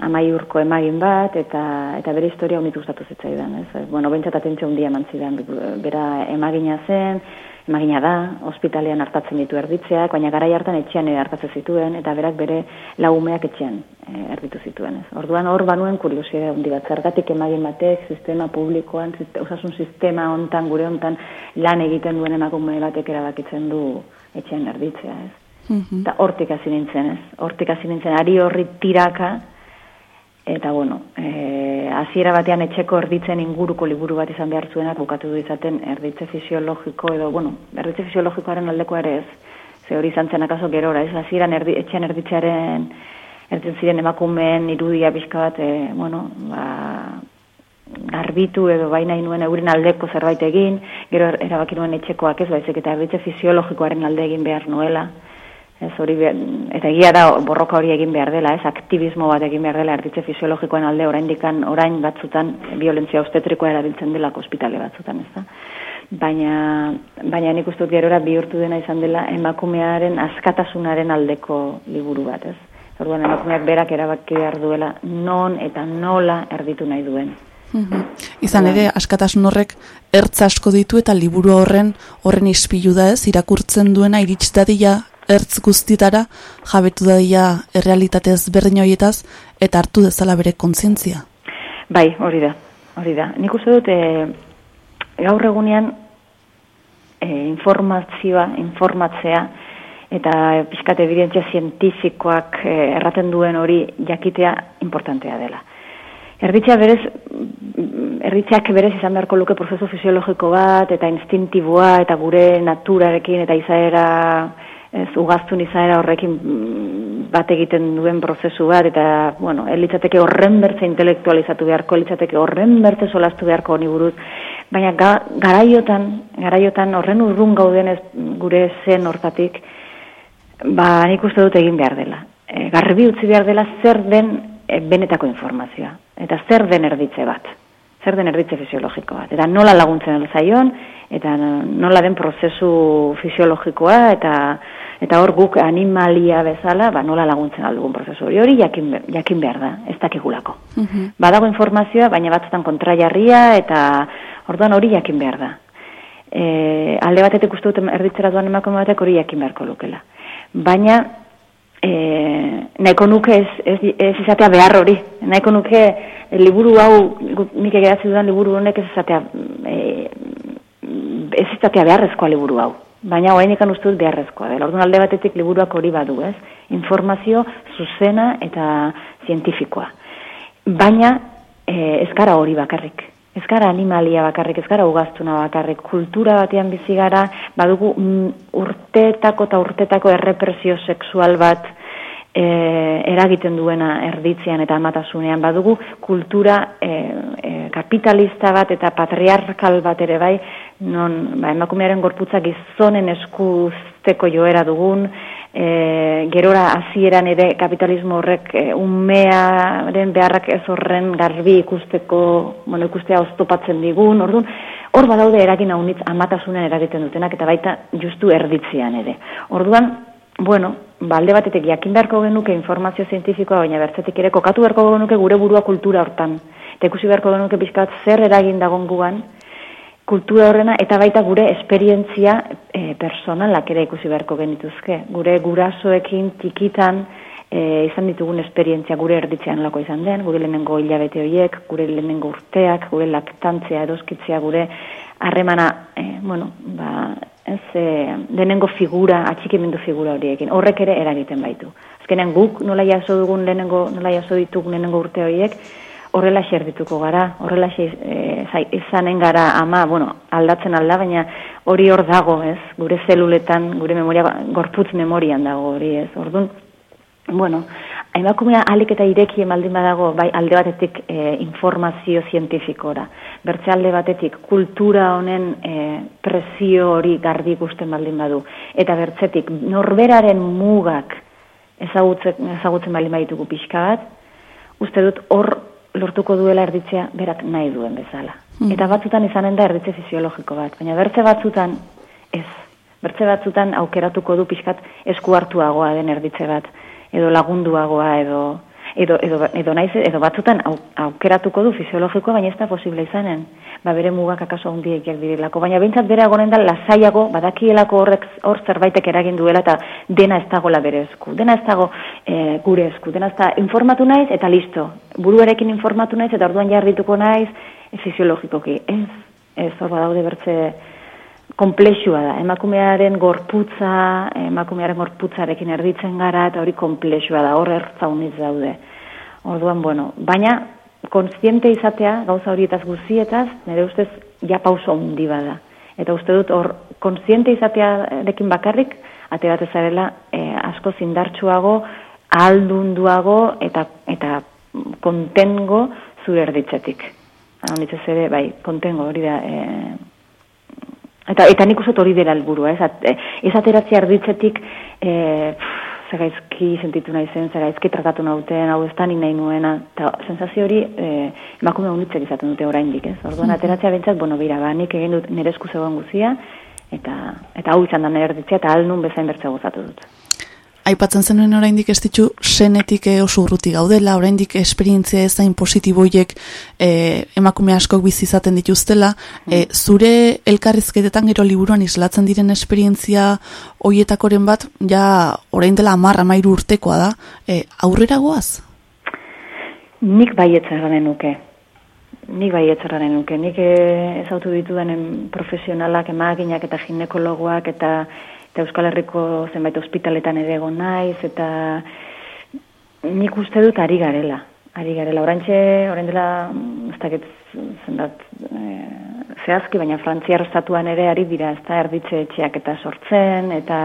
amaiurko emagin bat, eta eta bere historia unitu gustatu zitzaidan, ez? Bueno, bentsat atentzio handia eman zidan, bera emagina zen, emagina da, ospitalean hartatzen ditu erditzeak, baina garai hartan etxean hartatzen zituen, eta berak bere lagumeak etxean e, erditu zituen, ez? Orduan hor banuen kuriosidade handi bat, zergatik emagin batek, sistema publikoan, osasun sistema hontan, gure hontan, lan egiten duen emakume batek erabakitzen du etxean erditzea, ez? Eta hortik hasi nintzen, ez? Hortik hasi nintzen, ari horri tiraka, eta bueno, e, hasiera batean etxeko erditzen inguruko liburu bat izan behar zuenak bukatu du izaten erditze fisiologiko edo, bueno, erditze fisiologikoaren aldeko ere ez, ze hori izan zen akaso gerora, ez? Hasieran erdi, etxean erditzearen erditzen ziren emakumeen irudia pixka bat, e, bueno, ba, garbitu edo baina nuen euren aldeko zerbait egin, gero er, erabaki nuen etxekoak ez, baizik eta erditze fisiologikoaren alde egin behar nuela, ez hori eta egia da borroka hori egin behar dela, ez aktivismo bat egin behar dela erditze fisiologikoen alde oraindikan orain batzutan violentzia obstetrikoa erabiltzen dela ospitale batzutan, ez da. Baina, baina nik uste dut gerora bihurtu dena izan dela emakumearen askatasunaren aldeko liburu bat, ez. Orduan emakumeak berak erabaki behar duela non eta nola erditu nahi duen. Mhm. Izan ere, askatasun horrek ertz asko ditu eta liburu horren horren ispilu da ez, irakurtzen duena irits dadila ertz guztietara, jabetu dadila errealitate ezberdin horietaz, eta hartu dezala bere kontzientzia. Bai, hori da, hori da. Nik uste dut, e, gaur egunean e, informazioa, informatzea, eta pixkat evidentzia zientifikoak e, erraten duen hori jakitea importantea dela. Erditzea berez, erditzeak berez izan beharko luke prozesu fisiologiko bat, eta instintiboa, eta gure naturarekin, eta izaera, ez, ugaztun izaera horrekin mm, bat egiten duen prozesu bat, eta, bueno, elitzateke horren bertze intelektualizatu beharko, elitzateke horren bertze solastu beharko honi buruz, baina ga, garaiotan, garaiotan horren urrun gaudenez gure zen hortatik, ba, nik uste dut egin behar dela. E, garbi utzi behar dela zer den e, benetako informazioa. Eta zer den erditze bat. Zer den erditze fisiologiko bat. Eta nola laguntzen zaion, eta nola den prozesu fisiologikoa, eta eta hor guk animalia bezala, ba, nola laguntzen aldugun prozesu hori. Hori jakin, jakin behar da, ez dakigulako. Badago informazioa, baina batzutan kontraiarria, eta orduan hori jakin behar da. E, alde batetik uste dut erditzera duan emakume batek hori jakin beharko lukela. Baina, e, nahiko nuke ez, ez, ez izatea behar hori. Nahiko nuke liburu hau, nik egeratzi dudan liburu honek ez izatea, e, ez izatea beharrezkoa liburu hau. Baina hoa ikan uste dut beharrezkoa dela. Orduan alde batetik liburuak hori badu, ez? Informazio zuzena eta zientifikoa. Baina e, ez gara hori bakarrik. Ez gara animalia bakarrik, ez gara ugaztuna bakarrik. Kultura batean bizi gara, badugu mm, urtetako eta urtetako errepresio sexual bat, e, eragiten duena erditzean eta amatasunean. Badugu kultura e, e, kapitalista bat eta patriarkal bat ere bai non ba, emakumearen gorputza gizonen eskuzteko joera dugun e, gerora hasieran ere kapitalismo horrek e, umearen beharrak ez horren garbi ikusteko bueno, ikustea oztopatzen digun. Orduan hor badaude eragin haunitz amatasunen eragiten dutenak eta baita justu erditzean ere. Orduan Bueno, ba, alde batetik jakin beharko genuke informazio zientifikoa, baina bertzetik ere kokatu beharko genuke gure burua kultura hortan. Eta ikusi beharko genuke pixkat zer eragin dagon gugan, kultura horrena eta baita gure esperientzia e, personalak ere ikusi beharko genituzke. Gure gurasoekin txikitan e, izan ditugun esperientzia gure erditzean lako izan den, gure lehenengo hilabete horiek, gure lehenengo urteak, gure laktantzia, edoskitzia, gure harremana, e, bueno, ba, ez, e, lehenengo figura, atxikimendu figura horiekin, horrek ere eragiten baitu. Azkenean guk nola jaso dugun lehenengo, nola jaso ditugun lehenengo urte horiek, horrela dituko gara, horrela e, izanen gara ama, bueno, aldatzen alda, baina hori hor dago, ez, gure zeluletan, gure memoria, gorputz memorian dago hori, ez, orduan, bueno, emakumea alik eta ireki emaldin badago, bai alde batetik e, informazio zientifikora, bertze alde batetik kultura honen e, presio hori garbi ikusten baldin badu, eta bertzetik norberaren mugak ezagutzen, ezagutzen baldin baditugu pixka bat, uste dut hor lortuko duela erditzea berak nahi duen bezala. Mm. Eta batzutan izanen da erditze fisiologiko bat, baina bertze batzutan ez. Bertze batzutan aukeratuko du pixkat esku hartuagoa den erditze bat, edo lagunduagoa, edo edo, edo, edo, naiz, edo batzutan au, aukeratuko du fisiologikoa, baina ez da posible izanen. Ba, bere mugak akaso hundiek direlako. Baina behintzat bere agonen da lasaiago, badakielako horrek hor zerbaitek eragin duela eta dena ez dagoela bere esku. Dena ez dago e, gure esku. Dena ez da informatu naiz eta listo. Buruarekin informatu naiz eta orduan jarrituko naiz fisiologikoki. Ez, ez hor badaude bertze komplexua da. Emakumearen gorputza, emakumearen gorputzarekin erditzen gara eta hori komplexua da. Hor ertzauniz daude. Orduan, bueno, baina kontziente izatea gauza horietaz guzietaz, nire ustez ja pauso handi bada. Eta uste dut hor kontziente izatearekin bakarrik ate bat ezarela e, asko zindartsuago, aldunduago eta eta kontengo zure erditzetik. Honitzez ere, bai, kontengo hori da, e, eta, eta nik uste hori dela helburua, ez, ez ateratzea erditzetik, e, zagaizki sentitu nahi zen, zagaizki tratatu nauten, hau ez nahi nuena, eta sensazio hori e, emakume unitzek izaten dute oraindik, ez? Orduan, ateratzea bintzat, bueno, bira, ba, nik egin dut nire esku zegoen guzia, eta, eta hau izan da nire erditzea, eta alnun bezain bertzea gozatu dut. Aipatzen zenuen oraindik ez ditu senetik oso urruti gaudela, oraindik esperientzia ez zain positiboiek eh, emakume askok bizi izaten dituztela, eh, zure elkarrizketetan gero liburuan islatzen diren esperientzia hoietakoren bat, ja orain dela amarra mairu urtekoa da, eh, aurrera goaz? Nik baietzaren nuke. Nik baietzaren nuke. Nik ezautu ditudenen profesionalak, emaginak eta ginekologoak eta eta Euskal Herriko zenbait ospitaletan ere egon naiz, eta nik uste dut ari garela. Ari garela, orantxe, orain dela, ez dakit zendat, e, zehazki, baina frantziar estatuan ere ari dira, ez da erditze etxeak eta sortzen, eta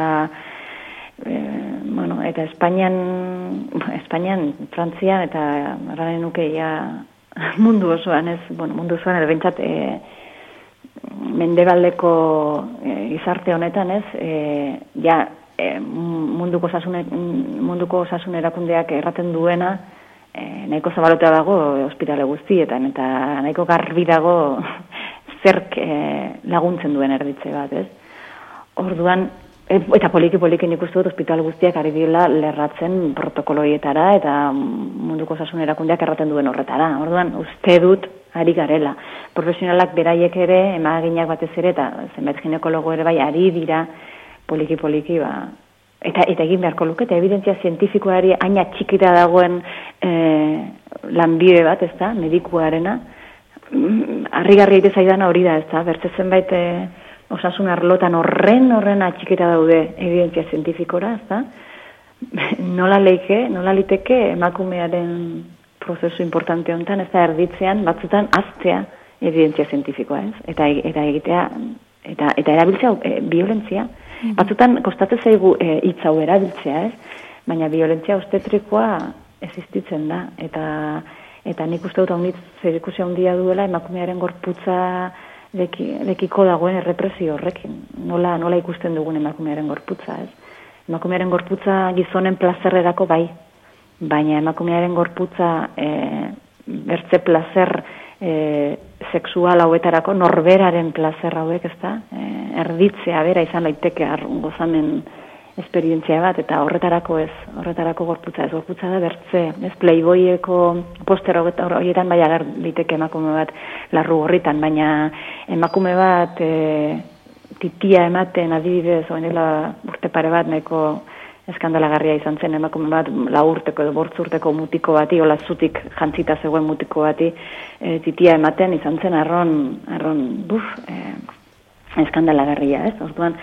e, bueno, eta Espainian, Espainian, Frantzian, eta erranen nuke ja mundu osoan, ez, bueno, mundu osoan, edo bintzat, e, mendebaldeko e, gizarte honetan, ez, e, ja, e, munduko osasun munduko osasun erakundeak erraten duena, e, nahiko zabalotea dago ospitale guztietan eta nahiko garbi dago zerk e, laguntzen duen erditze bat, ez? Orduan, eta poliki poliki nik uste dut ospital guztiak ari dira lerratzen protokoloietara eta munduko osasun erakundeak erraten duen horretara. Orduan, uste dut ari garela. Profesionalak beraiek ere, emaginak batez ere, eta zenbait ginekologo ere bai, ari dira poliki-poliki, ba, eta, eta egin beharko luke, eta evidentzia zientifikoari aina txikita dagoen e, lanbide bat, ez da, medikuarena, mm, harrigarri ere zaidana hori da, ez da, bertze zenbait e, osasun arlotan horren horren atxikita daude evidentzia zientifikora, ez da, nola leike, nola liteke emakumearen prozesu importante honetan, ez da erditzean, batzutan aztea evidentzia zientifikoa, ez? Eta, eta egitea, eta, eta erabiltzea e, violentzia. Mm. Batzutan, kostatzen zaigu e, hitz hau erabiltzea, ez? baina violentzia obstetrikoa existitzen da, eta eta nik uste dut haunitz zerikusi handia duela emakumearen gorputza leki, lekiko dagoen errepresio horrekin. Nola, nola ikusten dugun emakumearen gorputza, ez? Emakumearen gorputza gizonen plazerrerako bai, baina emakumearen gorputza e, bertze plazer e, sexual hauetarako norberaren plazer hauek, ez da? E, erditzea bera izan daiteke ar- gozamen esperientzia bat, eta horretarako ez, horretarako gorputza ez, gorputza da bertze, ez playboyeko poster horietan bai ager liteke emakume bat larru horritan, baina emakume bat e, titia ematen adibidez, oinela urte pare bat nahiko eskandalagarria izan zen emakume bat lau urteko edo bortz urteko mutiko bati, hola zutik jantzita zegoen mutiko bati, e, titia ematen izan zen arron, arron, buf, e, eskandalagarria, ez? Orduan,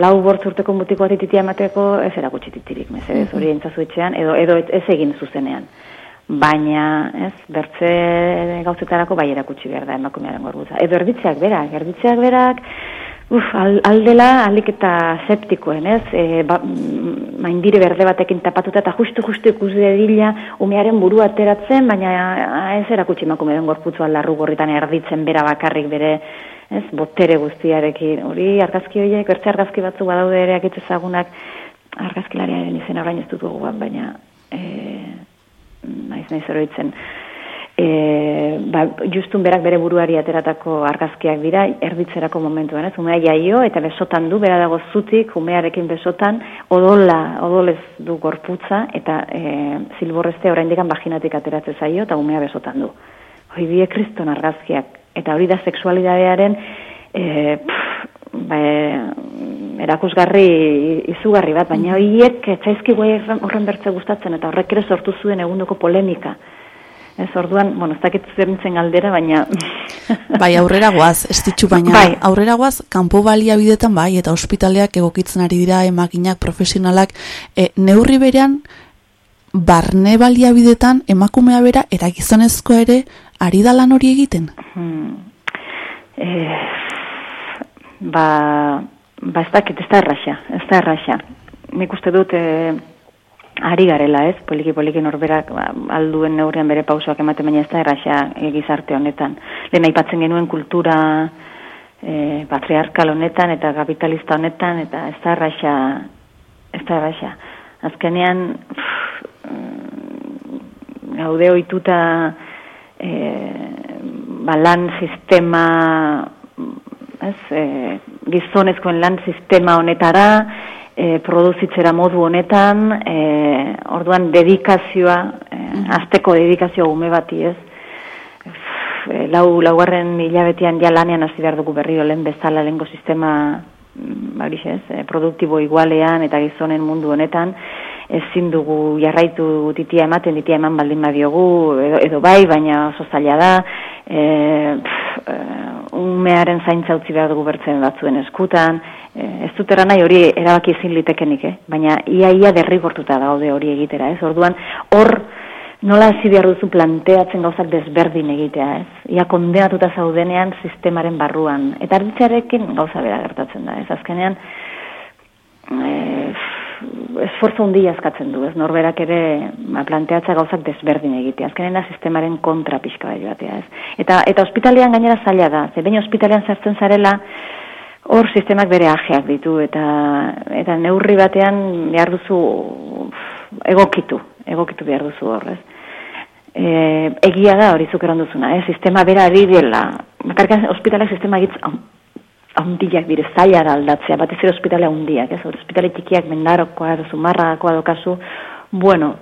lau bortz urteko mutiko bati titia emateko ez erakutsi titirik, mesedez, hori entzazu etxean, edo, edo ez ez egin zuzenean. Baina, ez, bertze gauzetarako bai erakutsi behar da emakumearen gorputza. Edo erditzeak berak, erditzeak berak, uf, al, aldela alik eta septikoen, ez? E, ba, mm, maindire berde batekin tapatuta eta justu-justu ikusi dila umearen burua ateratzen, baina ez erakutsi emakumearen gorputzua larru gorritan erditzen bera bakarrik bere ez, botere guztiarekin. Hori argazki horiek, bertze argazki batzu badaude ere akitz ezagunak argazkilariaren izena orain ez dut gogoan, baina e, naiz naiz oroitzen. E, ba, justun berak bere buruari ateratako argazkiak dira, erditzerako momentuan, ez? Umea jaio eta besotan du, bera dago zutik, umearekin besotan, odola, odolez du gorputza, eta e, zilborrezte oraindik baginatik ateratzen zaio, eta umea besotan du. Hoi die kriston argazkiak, eta hori da sexualidadearen e, pff, ba, erakusgarri izugarri bat, baina horiek etzaizki horren bertze gustatzen, eta horrek ere sortu zuen egunduko polemika. Ez orduan, bueno, ez dakit zerintzen galdera, baina... Bai, aurrera goaz, ez ditxu baina Bai. aurrera goaz, kanpo baliabidetan bai, eta ospitaleak egokitzen ari dira emakinak, profesionalak, e, neurri berean, barne baliabidetan emakumea bera, eta gizonezkoa ere, ari da lan hori egiten? Hmm. Eh, ba, ba ez dakit, ez da erraxa, ez da erraxa. Nik uste dut, eh, ari garela, ez? Poliki poliki norberak ba, alduen neurrian bere pausoak ematen baina ez da erraxa eh, gizarte honetan. Lehen aipatzen genuen kultura eh, patriarkal honetan eta kapitalista honetan eta ez da erraxa, ez da erraxa. Azkenean, pff, mm, gaude ohituta eh, ba, lan sistema ez, e, gizonezkoen lan sistema honetara, e, produzitzera modu honetan, e, orduan dedikazioa, e, azteko dedikazioa ume bati ez, e, lau, laugarren hilabetean ja lanean hasi behar dugu berriro lehen bezala lehengo sistema mm, horixe ez, e, produktibo igualean eta gizonen mundu honetan, ezin dugu jarraitu titia ematen, titia eman baldin badiogu, edo, edo bai, baina oso zaila da, e, pff, e, umearen zaintza utzi behar dugu bertzen batzuen eskutan, ez dut nahi hori erabaki ezin litekenik, eh? baina ia ia derrigortuta daude hori egitera, ez? Orduan, hor nola hasi behar duzu planteatzen gauzak desberdin egitea, ez? Ia kondenatuta zaudenean sistemaren barruan. Eta arditzarekin gauza bera gertatzen da, ez? Azkenean, e, esforzo handia eskatzen du, ez? Norberak ere ba, planteatza gauzak desberdin egitea. Azkenean da sistemaren kontra pixka bat joatea, ez? Eta, eta ospitalean gainera zaila da, ze baina ospitalean sartzen zarela, hor sistemak bere ajeak ditu, eta, eta neurri batean behar duzu egokitu, egokitu behar duzu hor, ez? E, egia da hori zuk eran duzuna, eh? sistema bera ari dela, bakarkan ospitalak sistema egitz handiak dire zaila da aldatzea, batez ere ospitale handiak, ez? Ospitale txikiak mendarokoa zumarrakoa dokazu, bueno,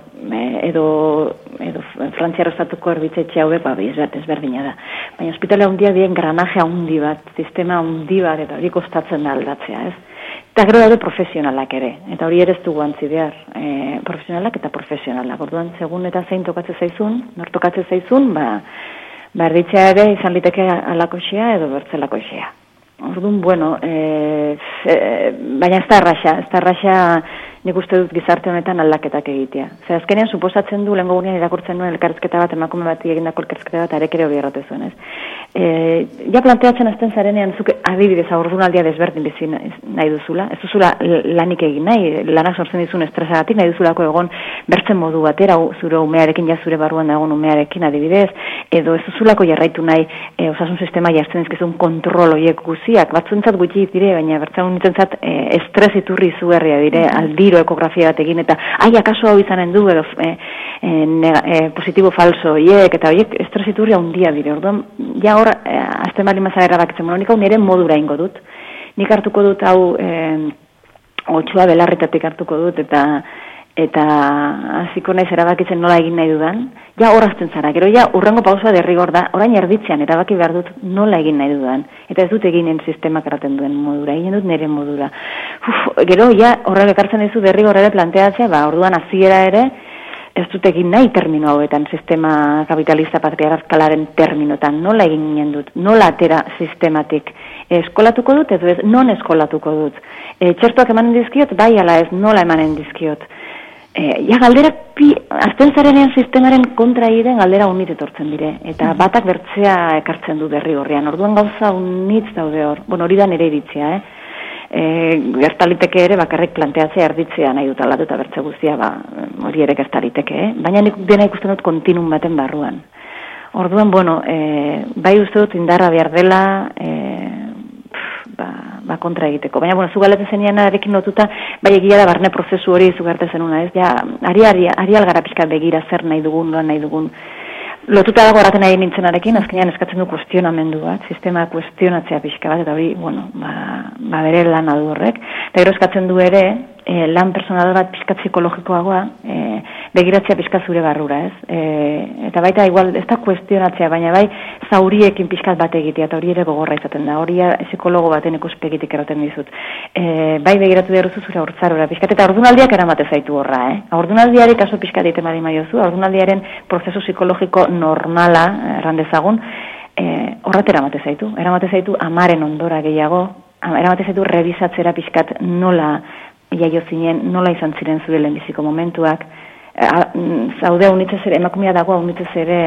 edo, edo frantziarra estatuko erbitzetxe hauek, ba, bat ezberdina da. Baina ospitale handiak dien granaje handi bat, sistema handi bat, eta hori kostatzen da aldatzea, ez? Eta gero daude profesionalak ere, eta hori ere ez dugu antzi behar, e, profesionalak eta profesionalak. Orduan, segun eta zein tokatze zaizun, nor tokatze zaizun, ba, ba erditzea ere izan liteke alakoxea edo bertzelakoxea. Orduan, bueno, e, e, baina ez da erraxa, ez da erraxa nik uste dut gizarte honetan aldaketak egitea. Zer, azkenean, suposatzen du, lehenko gunean irakurtzen nuen elkarrizketa bat, emakume bat egindako elkarrizketa bat, arek ere hori zuen, ez? E, ja planteatzen azten zarenean, zuk adibidez, aurdunaldia desberdin bizi nahi duzula, ez duzula lanik egin nahi, lanak sortzen dizun estresagatik, nahi duzulako egon bertzen modu batera, zure umearekin, ja zure barruan dagoen umearekin adibidez, edo ez duzulako jarraitu nahi e, osasun sistema jartzen dizkizun kontrol horiek guziak, batzuentzat gutxi dire, baina bertzen nintentzat e, estres iturri izugarria dire, aldiro ekografia bat egin, eta ai, akaso hau izanen du, edo e, e, nega, e, positibo falso horiek, eta horiek estres iturri handia dire, orduan, ja hor, e, azten bali mazara erabakitzen, hau nire modura ingo dut. Nik hartuko dut hau, e, otxua belarretatik hartuko dut, eta eta hasiko naiz erabakitzen nola egin nahi dudan, ja horrazten zara, gero ja urrengo pausoa derrigor da, orain erditzean erabaki behar dut nola egin nahi dudan, eta ez dut eginen sistemak eraten duen modura, egin dut nire modura. Uf, gero ja horrek ekartzen dizu derrigor ere planteatzea, ba, orduan hasiera ere, ez dut egin nahi termino hauetan, sistema kapitalista patriarkalaren terminotan, nola egin ginen dut, nola atera sistematik, eskolatuko dut, ez, non eskolatuko dut. E, txertuak emanen dizkiot, bai ala ez, nola emanen dizkiot. E, ja, galdera, pi, azten zarenean sistemaren kontra egiten galdera unit etortzen dire. Eta batak bertzea ekartzen du derri horrean. Orduan gauza unitz daude hor. Bueno, hori da nire iritzia, eh? E, gertaliteke ere bakarrik planteatzea erditzea nahi dut aldatu eta bertze guztia, ba, hori ere gertaliteke, eh? Baina nik dena ikusten dut kontinun baten barruan. Orduan, bueno, e, bai uste dut indarra behar dela, e, ba, ba kontra egiteko. Baina, bueno, zu galetzen zenian arekin lotuta, bai egia da barne prozesu hori zugarte zenuna, ez? Ja, ari, ari, ari algara pixka begira zer nahi dugun, nola nahi dugun. Lotuta dago horaten nahi nintzenarekin, azkenean eskatzen du kuestionamendu bat, sistema kuestionatzea pixka bat, eta hori, bueno, ba, ba bere lan adu horrek. Eta gero eskatzen du ere, e, lan personal bat pixka psikologikoagoa, e, begiratzea pixka zure barrura, ez? E, eta baita, igual, ez da kuestionatzea, baina bai, zauriekin pixkat bat egitea, eta hori ere gogorra izaten da, hori psikologo baten ikuspegitik eraten dizut. E, bai begiratu behar duzu zure hortzarora, pixkat, eta ordunaldiak eramate zaitu horra, eh? Ordunaldiari kaso pixkat egiten badi maiozu, ordunaldiaren prozesu psikologiko normala, erran dezagun, e, horrat eramate zaitu, eramate zaitu amaren ondora gehiago, ama- eramate zaitu rebisatzera pixkat nola jaio zinen, nola izan ziren zure lehenbiziko momentuak, e, a- mm, zaude unitzez ere, emakumea dago unitzez ere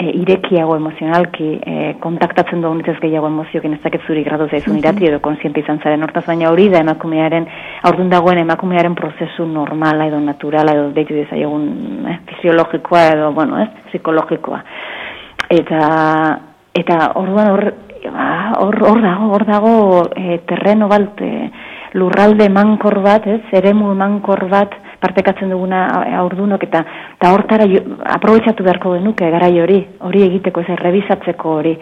e, irekiago emozionalki, e, kontaktatzen du unitzez gehiago emoziokin ez dakit zuri gradu zaizun irati edo konsiente izan zaren. Hortaz, baina hori da emakumearen, aurdun dagoen emakumearen prozesu normala edo naturala edo deitu dezaiogun eh, fisiologikoa edo, bueno, ez, psikologikoa. Eta, eta orduan hor, ba, hor, hor dago, hor dago e, terreno bat, e, lurralde mankor bat, ez, eremu mankor bat, partekatzen duguna a- aurdunok eta eta hortara jo, aprobetxatu beharko genuke garai hori, hori egiteko, ez rebisatzeko hori.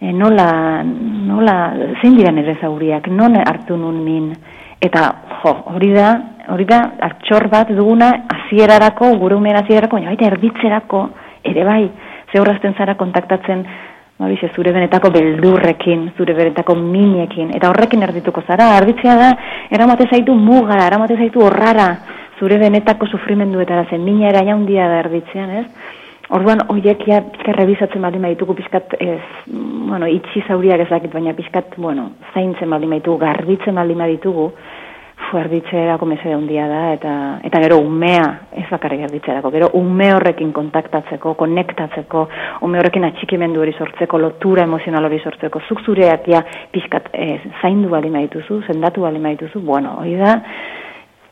E, nola, nola, zein dira nire zauriak, non hartu nun min, eta jo, hori da, hori da, altxor bat duguna hasierarako, gure umeen hasierarako, baina baita erditzerako, ere bai, ze horrazten zara kontaktatzen, Horixe, zure benetako beldurrekin, zure benetako minekin, eta horrekin erdituko zara, erditzea da, eramate zaitu mugara, eramate zaitu horrara, zure benetako sufrimenduetara zen, mina era jaundia da erditzean, ez? Orduan, horiek ja pizkat rebisatzen baldin baditugu, pizkat, ez, bueno, itxi zauriak ezakit, baina pizkat, bueno, zaintzen baldin baditugu, garbitzen baldin baditugu, fu erditzerako mesede handia da, eta, eta gero umea, ez bakarrik erditzerako, gero ume horrekin kontaktatzeko, konektatzeko, ume horrekin atxikimendu hori sortzeko, lotura emozional hori sortzeko, zuk zureak ja pizkat eh, zaindu baldin badituzu, sendatu baldin badituzu, bueno, hori da,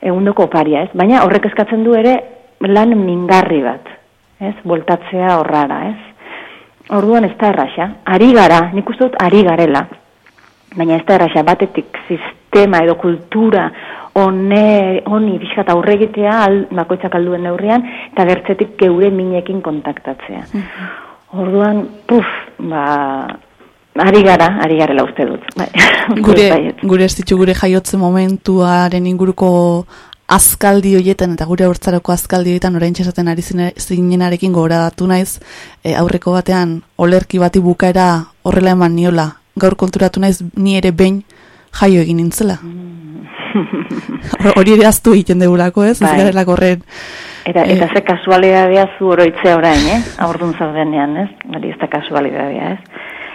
egundoko oparia, ez? Baina horrek eskatzen du ere lan mingarri bat, ez? Voltatzea horrara, ez? Orduan ez da erraxa, ari gara, nik uste dut ari garela, baina ez da erraxa, batetik sistema edo kultura hone, honi pixkat aurregitea al, bakoitzak alduen neurrian, eta gertzetik geure minekin kontaktatzea. Orduan, puf, ba, ari gara, ari garela uste dut. Bai. Gure, gure ez ditu gure jaiotze momentuaren inguruko azkaldi hoietan eta gure hortzarako azkaldi hoietan orain esaten ari zine- zinenarekin gogoratu naiz e, aurreko batean olerki bati bukaera horrela eman niola gaur konturatu naiz ni ere behin jaio egin nintzela Hor- hori ere aztu egiten degulako ez ez Bai. garelako horren Eta, eta Eh. ze kasualidadea zu oroitzea orain, eh? Aurdun zaudenean, ez? Hori ez da kasualidadea, ez?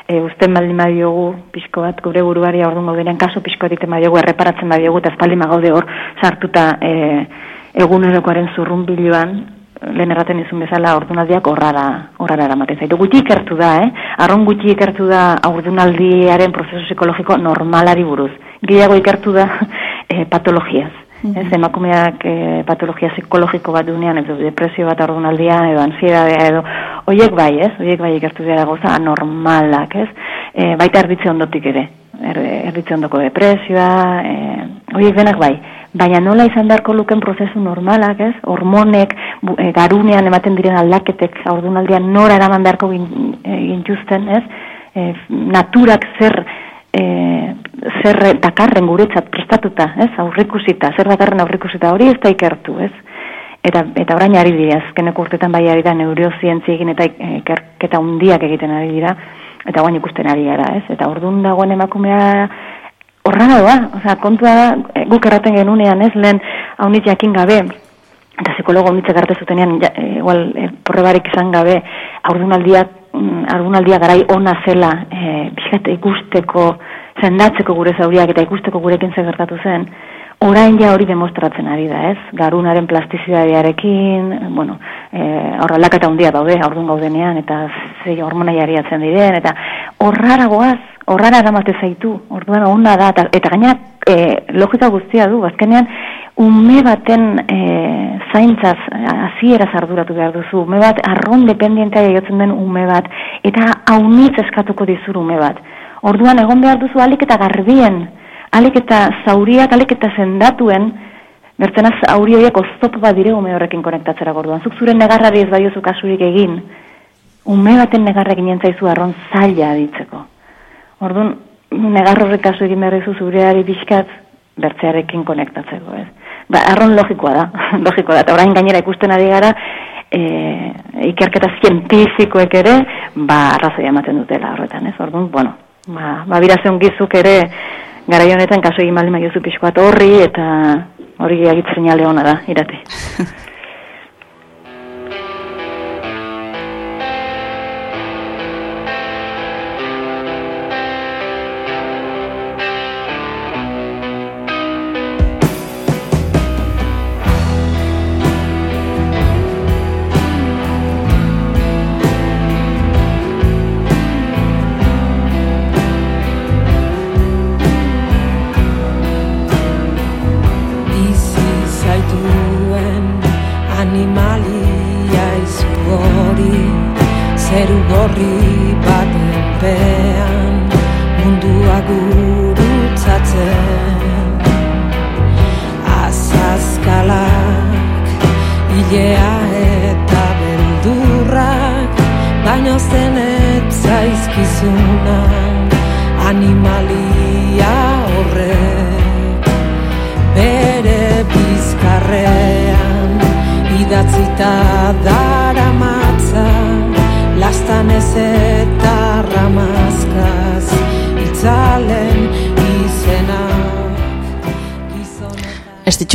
e, usten baldin badiogu pixko bat gure buruari orduan gaudenean kaso pixko bat badiogu erreparatzen badiogu eta espaldin gaude hor sartuta e, egunerokoaren zurrunbiloan lehen erraten izun bezala ordunaldiak horrara horrara eramaten zaitu. Gutxi ikertu da, eh? Arron gutxi ikertu da ordunaldiaren prozesu psikologiko normalari buruz. Gehiago ikertu da eh, patologiaz. Ez, emakumeak eh, patologia psikologiko bat dunean, edo depresio bat ordunaldian, edo ansiedadea, edo hoiek bai, ez? Hoiek bai ikertu dira goza anormalak, ez? E, baita erditze ondotik ere. Er, erditze ondoko depresioa, e, hoiek denak bai. Baina nola izan beharko luken prozesu normalak, ez? Hormonek, bu- e, garunean ematen diren aldaketek, ordunaldian nora eraman beharko gin- e, gintuzten, ez? E, naturak zer e, zer dakarren guretzat prestatuta, ez? Aurrikusita, zer dakarren aurrikusita hori ez da ikertu, ez? Eta, eta orain ari dira, azkeneko urtetan bai ari da neurozientzia egin eta ikerketa hundiak egiten ari dira, eta guain ikusten ari gara, ez? Eta ordun dagoen emakumea horra doa, osea, kontua da, e, guk erraten genunean, ez, lehen haunit jakin gabe, eta psikologo haunitzek arte zutenean, ja, e, igual, e, porrebarik izan gabe, aurdunaldiak, mm, aurdunaldia garai ona zela, e, pixkat ikusteko, sendatzeko gure zauriak eta ikusteko gurekin zer gertatu zen, orain ja hori demostratzen ari da, ez? Garunaren plastizidadearekin, bueno, e, hor aldaketa handia daude, aurdun gaudenean, eta zei hormonai ariatzen diren, eta horrara goaz, horrara eramate zaitu, orduan ona da, eta, eta gaina e, logika guztia du, azkenean, ume baten e, zaintzaz, hasieraz arduratu behar duzu, ume bat, arron dependientea jaiotzen den ume bat, eta haunitz eskatuko dizur ume bat. Orduan egon behar duzu alik eta garbien, alik eta zauriak, alik eta sendatuen, bertzenaz zauri horiek oztopo bat dire ume horrekin konektatzera gorduan. Zuk zure negarrari ez baiozu kasurik egin, ume baten negarra ginen zaizu arron zaila ditzeko. Orduan, negar horrek kasu egin behar dizu zureari bizkat bertzearekin konektatzeko, ez? Ba, arron logikoa da, logikoa da, eta orain gainera ikusten ari gara, e, ikerketa zientifikoek ere, ba, arrazoi ematen dutela horretan, ez? Orduan, bueno, ba, ba birazion gizuk ere, garai honetan kaso egin baldin maiozu pixko bat horri, eta hori agitzen ona da, irate.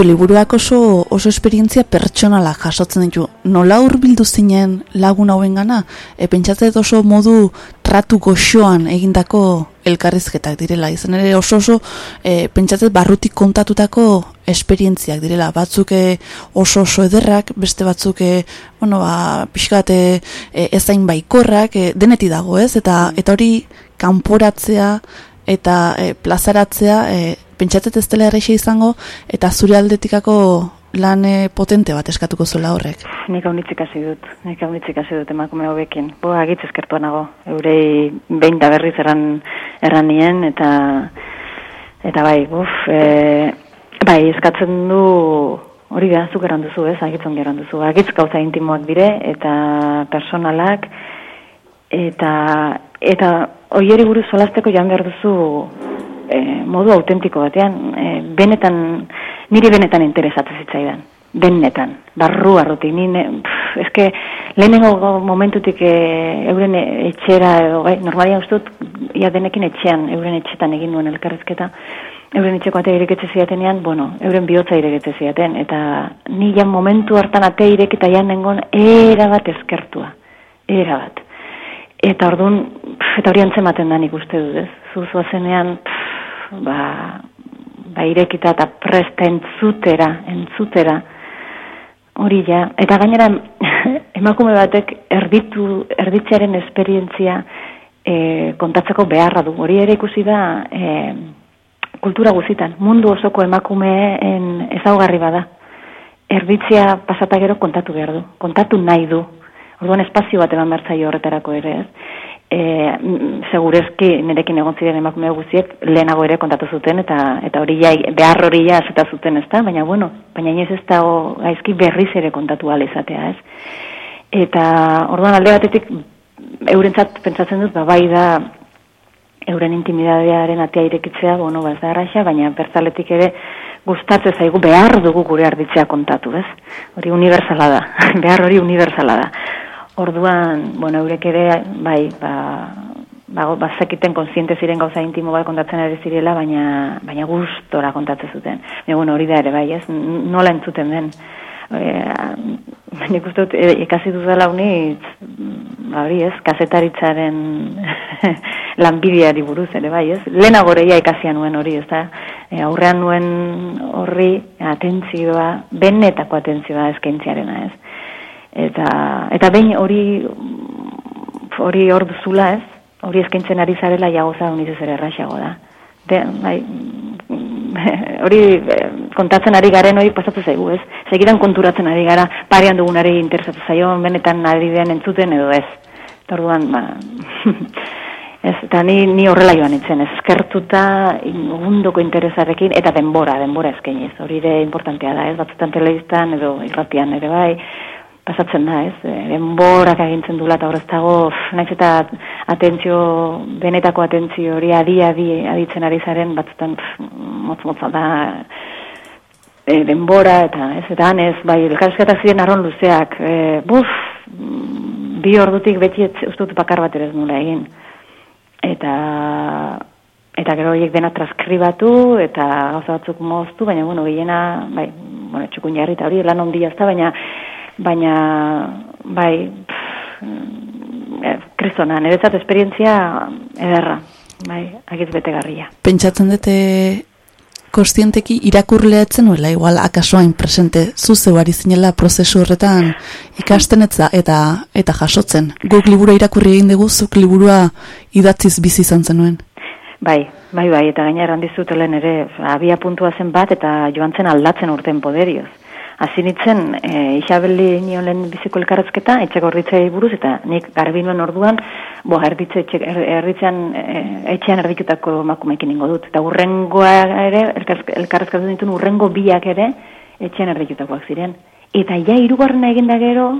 Ditu liburuak oso, oso esperientzia pertsonala jasotzen ditu. Nola hurbildu zinen lagun hauen gana? E, pentsatzen oso modu tratu goxoan egindako elkarrizketak direla. Izan ere oso oso e, pentsatzen barrutik kontatutako esperientziak direla. Batzuk e, oso oso ederrak, beste batzuk e, bueno, ba, pixkat e, e, ezain baikorrak, e, deneti dago ez? Eta, eta hori kanporatzea eta e, plazaratzea e, pentsatzen ez dela erreixa izango eta zure aldetikako lan e, potente bat eskatuko zuela horrek. Nik haunitz ikasi dut, nik haunitz ikasi dut emakume hobekin. Bo, agitz eskertua nago, eurei behin da berriz erran, erran nien, eta, eta bai, uf, e, bai, eskatzen du, hori da, zuk erran duzu, ez, agitzon geran duzu. Agitz gauza intimoak dire, eta personalak, eta, eta oieri buruz solasteko joan behar duzu e, modu autentiko batean, e, benetan, niri benetan interesatzen zitzaidan. Benetan, barru arrotik, nire, eske, lehenengo go- momentutik e, euren etxera, edo, bai, normalian uste dut, ia denekin etxean, euren etxetan egin nuen elkarrezketa, euren etxeko atea ireketze ziatenean, bueno, euren bihotza ireketze ziaten, eta ni jan momentu hartan atea ireketa jan nengon, era bat eskertua, era bat. Eta orduan, eta hori antzematen da nik uste dut, ez? Zuzua zenean, ba, ba irekita eta presta entzutera, entzutera, hori ja. Eta gainera, emakume batek erditu, erditzearen esperientzia e, kontatzeko beharra du. Hori ere ikusi da e, kultura guzitan, mundu osoko emakumeen ezaugarri bada. Erditzea pasata gero kontatu behar du, kontatu nahi du. Orduan espazio bat eman behar zaio horretarako ere, ez? E, segurezki nirekin egon ziren emakume guztiek lehenago ere kontatu zuten eta eta hori ja behar hori ja zeta zuten, ezta? Baina bueno, baina inoiz ez dago gaizki berriz ere kontatu ahal izatea, ez? Eta orduan alde batetik eurentzat pentsatzen dut, ba, bai da euren intimidadearen atea irekitzea, bueno, ba, ez da erraixa, baina bertzaletik ere gustatzen zaigu behar dugu gure arditzea kontatu, ez? Hori universala da, behar hori universala da. Orduan, bueno, eurek ere, bai, ba, ba, bazekiten konsiente ziren gauza intimo bat kontatzen ere zirela, baina, baina gustora kontatzen zuten. Baina, bueno, hori da ere, bai, ez? Nola entzuten den? E, uste dut, e, ikasi dudala uni, ba, hori ez, kasetaritzaren lanbideari buruz ere, bai, ez? Lehenago reia ikasia nuen hori, ez da? E, aurrean nuen horri atentzioa, benetako atentzioa eskaintziarena, ez? Eta, eta behin hori hori hor duzula, ez? Hori eskaintzen ari zarela jagoza uniz ere erraxago da. De, bai, hori eh, kontatzen ari garen hori pasatu zaigu, ez? Segidan konturatzen ari gara, parean dugunari interesatu zaio, benetan ari den entzuten edo ez. Eta orduan, ba, ez, eta ni, ni horrela joan itzen, eskertuta mundoko interesarekin, eta denbora, denbora eskainiz, hori ere importantea da, ez? Batzutan telebistan edo irratian ere bai, pasatzen da, ez? E, denborak agintzen dula eta horrez dago, naiz eta atentzio, benetako atentzio hori adi adi aditzen ari zaren batzutan motz motza da e, denbora eta ez eta hanez, bai, elkarrizketak ziren arron luzeak, e, buf, bi ordutik beti ez ustut bakar bat ere ez nula egin. Eta eta gero horiek dena transkribatu eta gauza batzuk moztu, baina bueno, gehiena, bai, bueno, txukun jarri eta hori lan ondia ezta, baina baina bai pff, kristona, niretzat esperientzia ederra, bai, agiz betegarria. Pentsatzen dute kostienteki irakurleatzen nuela, igual akasoain presente zuze ari zinela prozesu horretan ikasten etza eta eta jasotzen. Guk libura irakurri egin dugu, zuk liburua idatziz bizi izan zenuen. Bai, bai, bai, eta gaina errandizut lehen ere, abia puntua zen bat eta joan zen aldatzen urten poderioz hasi nitzen e, Isabeli nion lehen biziko elkarrezketa, etxeko erditzei buruz, eta nik garbi nuen orduan, bo, erditze, etxe, er, erditzean, e, etxean erdikutako makumekin ingo dut. Eta urrengoa ere, elkarrezkatu ditun urrengo biak ere, etxean erdikutakoak ziren. Eta ja irugarrena egin da gero,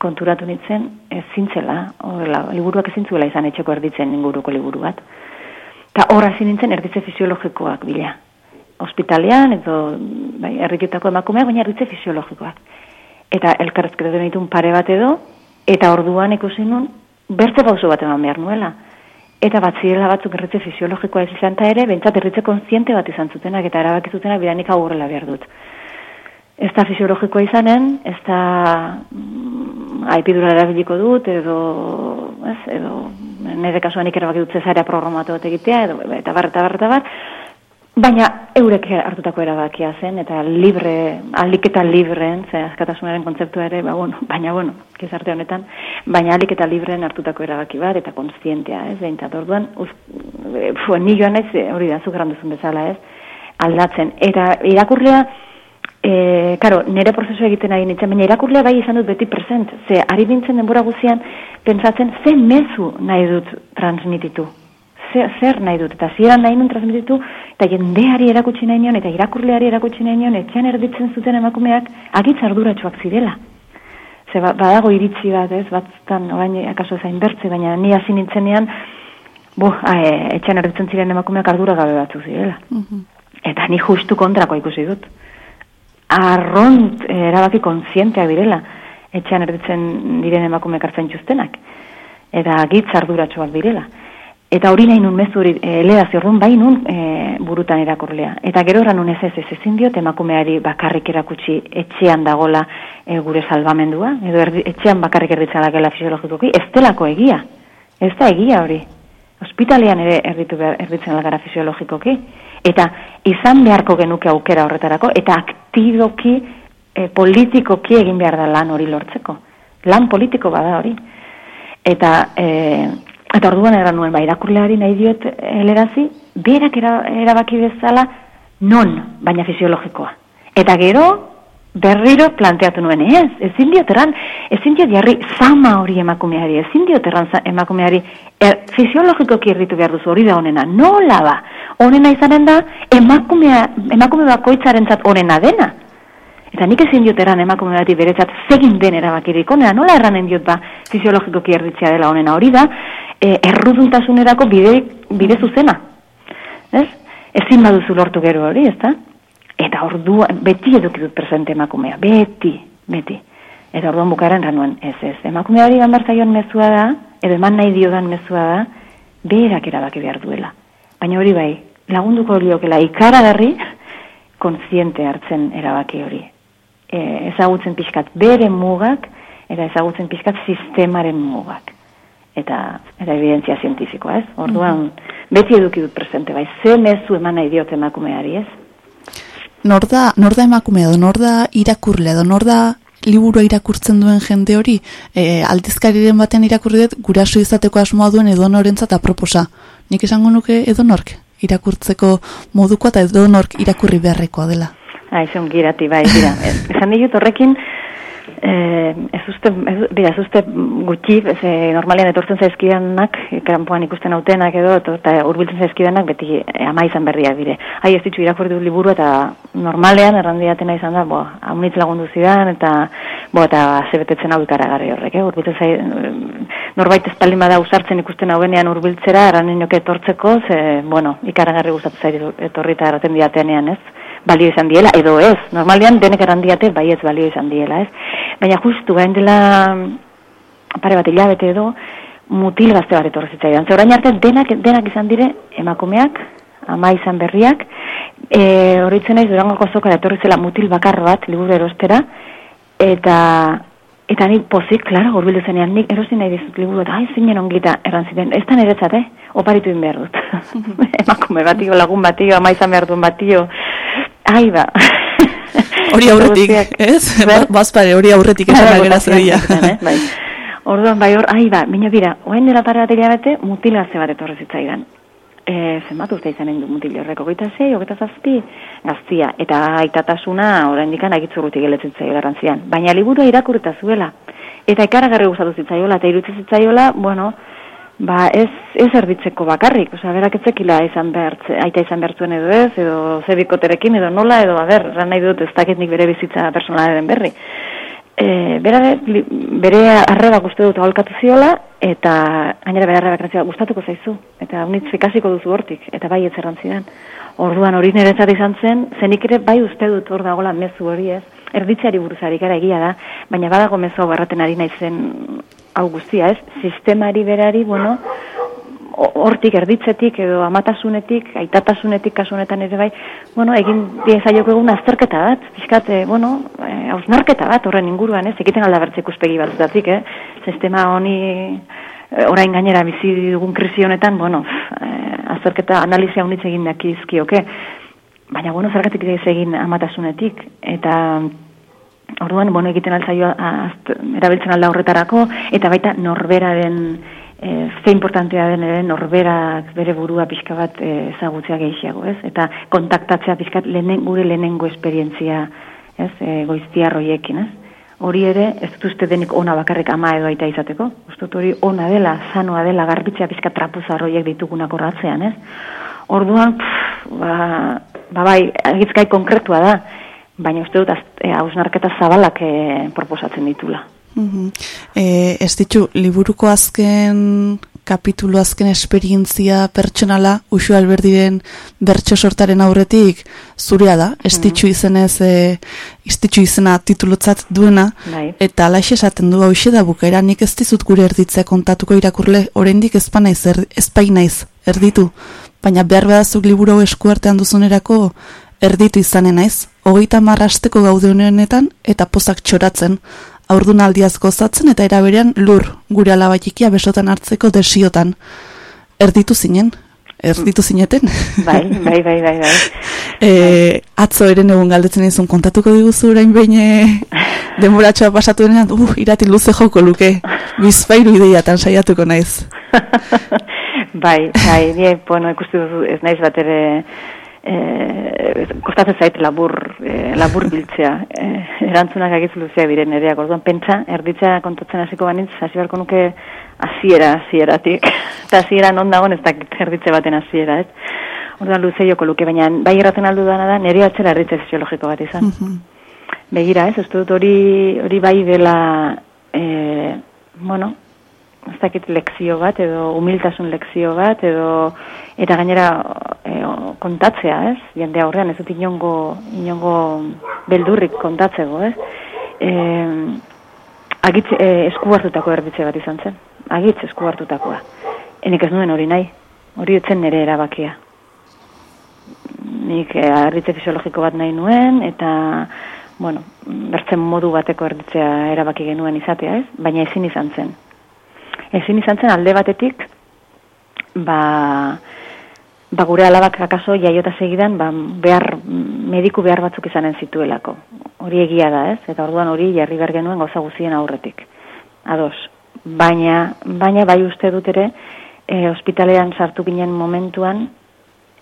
konturatu nintzen, ez zintzela, horrela, liburuak ez zintzuela izan etxeko erditzen inguruko liburu bat. Eta horra nintzen erditze fisiologikoak bila ospitalean edo bai, erritutako emakumeak, baina erritze fisiologikoak. Eta elkarrezketa ditun pare bat edo, eta orduan ikusi nun, bertze gauzo bat eman behar nuela. Eta bat zirela batzuk erritze fisiologikoa ez izan ere, bentsat erritze konziente bat izan zutenak, eta erabakizutenak bidanik aurrela behar dut. Ez da fisiologikoa izanen, ez da mm, aipidura erabiliko dut, edo, ez, edo, nire kasuan ikerabaki dut zezarea programatu bat egitea, edo, eta bar, eta bar, eta bar, Baina eurek hartutako erabakia zen, eta libre, alik eta libreen, ze askatasunaren kontzeptua ere, ba, bueno, baina, bueno, kizarte honetan, baina alik eta libreen hartutako erabaki bat, eta konstientea, ez, behintzat, orduan, uz, fu, ni joan ez, hori da, zuk bezala, ez, aldatzen. Eta irakurlea, e, karo, nire prozesu egiten ari nintzen, baina irakurlea bai izan dut beti present, ze, ari bintzen denbora guzian, pentsatzen, ze mezu nahi dut transmititu, zer, zer nahi dut, eta ziren nahi nun transmititu, eta jendeari erakutsi nahi nion, eta irakurleari erakutsi nahi nion, etxean erditzen zuten emakumeak, agitz arduratsuak zirela. Ze ba, badago iritsi bat, ez, batzutan, orain akaso zain bertze, baina ni hasi nintzenean, bo, a, e, etxean erditzen ziren emakumeak ardura gabe batzu zirela. Mhm. Eta ni justu kontrako ikusi dut. Arront e, erabaki kontzienteak direla, etxean erditzen diren emakumeak hartzen txustenak. Eta agitz arduratsuak direla. Eta hori nahi nun mezu hori e, eh, lehaz bai nun e, burutan erakorlea. Eta gero erran ez ez ez ezin diot emakumeari bakarrik erakutsi etxean dagola e, gure salvamendua, edo etxean bakarrik erditzala gela fisiologikoki, ez delako egia. Ez da egia hori. Ospitalean ere erditu behar, erditzen algara fisiologikoki. Eta izan beharko genuke aukera horretarako, eta aktiboki e, politikoki egin behar da lan hori lortzeko. Lan politiko bada hori. Eta, e, eta orduan eran nuen, ba, irakurleari nahi diot helerazi, berak era, erabaki bezala non, baina fisiologikoa. Eta gero, berriro planteatu nuen, ez, ezin dioteran, ezin diot jarri zama hori emakumeari, ezin za- emakumeari er, fisiologikoki erritu behar duzu hori da onena, nola ba, onena izanen da emakumea, emakume bakoitzaren zat onena dena. Eta nik ezin dioteran emakume bati beretzat zegin den erabakirik onena, nola erranen diot ba fisiologikoki erritzea dela onena hori da, e, erruduntasunerako bide, bide zuzena. Ez? Ezin baduzu lortu gero hori, ezta? Eta ordu beti eduki dut presente emakumea, beti, beti. Eta orduan bukaeran ranuen, ez ez, emakumeari eman behar zaion mezua da, edo eman nahi diodan mezua da, berak erabaki behar duela. Baina hori bai, lagunduko liokela ikaragarri, kontziente hartzen erabaki hori. E, ezagutzen pixkat bere mugak, eta ezagutzen pixkat sistemaren mugak. Eta, eta evidentzia zientifikoa, ez? Orduan, beti eduki dut presente, bai, ze mezu eman nahi diot emakumeari, ez? Nor da, nor da emakumea edo, nor da irakurle edo, nor da liburua irakurtzen duen jende hori, e, aldizkariren baten irakurri dut, guraso izateko asmoa duen edo norentzat aproposa. Nik esango nuke edo nork irakurtzeko modukoa eta edo nork irakurri beharrekoa dela. Ah, izan girati, bai, dira. Ez- Esan ditut horrekin, eh, ez uste, ez, dira, ez uste gutxi, ez, eh, normalean etortzen zaizkidanak, eh, kanpoan ikusten autenak edo, eta urbiltzen zaizkidanak beti eh, ama izan berriak dire. Ai, ez ditu irakurri dut liburu eta normalean errandiatena izan da, bo, haunitz lagundu zidan, eta, bo, eta zebetetzen hau ikaragarri horrek, eh? urbiltzen zai, eh, norbait ez palin bada usartzen ikusten hauenean urbiltzera, erraninoke etortzeko, ze, bueno, ikaragarri gustatu zaitu etorri eta erraten diatenean, ez? Balio izan diela, edo ez. Normalean denek errandiate bai ez balio izan diela, ez. Baina justu, gain dela mm, pare bat hilabete edo, mutil gazte bat etorri zitzaidan. Ze orain arte denak, denak izan dire emakumeak, ama izan berriak, e, horitzen naiz durangoko azokara etorri zela mutil bakar bat, liburu erostera, eta eta nik pozik, klaro, urbildu zenean, nik erosi nahi dizut liburu, eta ai, zinen ongita erran ziren, ez da niretzat, eh? Oparitu behar dut. Emakume batio, lagun batio, ama izan behar duen batio, ai ba. Hori aurretik, ez? Ber? Bazpare, hori aurretik esan agera egiten, eh, bai. Orduan, bai, hor, ai, ba, mina bira, oain dela pare bat hilabete, mutil gazte bat etorri zitzaidan. E, zenbat urte izanen du mutil horrek, hogeita zei, hogeita zazpi, gaztia, eta aitatasuna, orain dikan, agitzurrutik geletzen zaio garrantzian. Baina liburua irakurrita zuela, eta ikaragarri gustatu zitzaiola, eta iruditzen zitzaiola, bueno, ba, ez, ez erditzeko bakarrik, osea, berak etzekila izan behar, aita izan behar zuen edo ez, edo zebikoterekin, edo nola, edo, ber, ran nahi dut ez dakit nik bere bizitza personalaren berri. E, bera, bere arrebak uste dut aholkatu ziola, eta gainera bere arrebak erantziola, gustatuko zaizu, eta unitz ikasiko duzu hortik, eta bai ez errantzidan. Orduan hori niretzat izan zen, zenik ere bai uste dut hor dagoela mezu hori ez, erditzeari buruzari gara egia da, baina badago mezu hau erraten ari naizen hau guztia ez, sistemari berari, bueno, ho- hortik erditzetik edo amatasunetik, aitatasunetik kasu honetan ere bai, bueno, egin diezaiok egun azterketa bat, pixkat, eh, bueno, eh, hausnarketa bat horren inguruan, ez, egiten alda bertze ikuspegi batutatik, eh, sistema honi eh, orain gainera bizi dugun krisi honetan, bueno, eh, azterketa analizia unitz egin dakizkioke, baina, bueno, zergatik ez egin amatasunetik, eta Orduan, bueno, egiten altzaio azt, erabiltzen alda horretarako, eta baita norberaren, e, ze importantea den ere norberak bere burua pixka bat e, ezagutzea gehiago, ez? Eta kontaktatzea pixkat lehenen, gure lehenengo esperientzia, ez? E, goiztiarroiekin, ez? Hori ere, ez dut uste denik ona bakarrik ama edo aita izateko. Uste dut hori ona dela, sanoa dela, garbitzea pixka trapuzarroiek ditugunak horratzean, ez? Orduan, pff, ba, ba bai, agizkai konkretua da, baina uste dut e, hausnarketa zabalak e, proposatzen ditula. Mhm. E, ez ditu, liburuko azken kapitulu azken esperientzia pertsonala Uxu Alberdiren bertso sortaren aurretik zurea da, ez ditu izenez e, ez ditu izena titulutzat duena Bai. eta alaxe esaten du hauxe da bukaera nik ez dizut gure erditzea kontatuko irakurle oraindik ez naiz er, ezpai naiz erditu baina behar behazuk liburu hau eskuartean duzunerako erditu izanen naiz hogeita marrasteko gaude honetan eta pozak txoratzen aurdunaldiaz gozatzen eta eraberean lur gure alabaikikia besotan hartzeko desiotan. erditu zinen, erditu zineten. Bai, bai, bai, bai, bai. E, atzo eren egun galdetzen izun kontatuko diguzu orain behin e, denboratxoa pasatu denean, uh, irati luze joko luke, bizpairu ideiatan saiatuko naiz. bai, bai, nie, bueno, ikusti duzu, ez naiz bat ere, e, kostatzen zait labur, e, labur biltzea. E, erantzunak agiz luzea biren ereak, orduan pentsa, erditzea kontatzen hasiko banitz, hasi beharko nuke hasiera hasieratik. Eta hasiera non dagoen ez dakit erditze baten hasiera, ez? Orduan luze joko luke, baina bai erraten aldu dana da, nire atzera erditze fisiologiko bat izan. Begira, ez, uste dut hori, hori bai dela, e, bueno, ez dakit lekzio bat, edo humiltasun lekzio bat, edo eta gainera e, kontatzea, ez? Jende aurrean ez dut inongo, inongo beldurrik kontatzego, ez? E, agitz e, esku hartutako erditze bat izan zen. Agitz esku hartutakoa. Enik ez nuen hori nahi. Hori etzen nire erabakia. Nik e, erditze fisiologiko bat nahi nuen, eta bueno, bertzen modu bateko erditzea erabaki genuen izatea, ez? Baina ezin izan zen ezin izan zen alde batetik, ba, ba gure alabak akaso jaiota segidan, ba, behar, mediku behar batzuk izanen zituelako. Hori egia da, ez? Eta orduan hori jarri behar genuen gauza guzien aurretik. Ados. Baina, baina bai uste dut ere, e, ospitalean sartu ginen momentuan,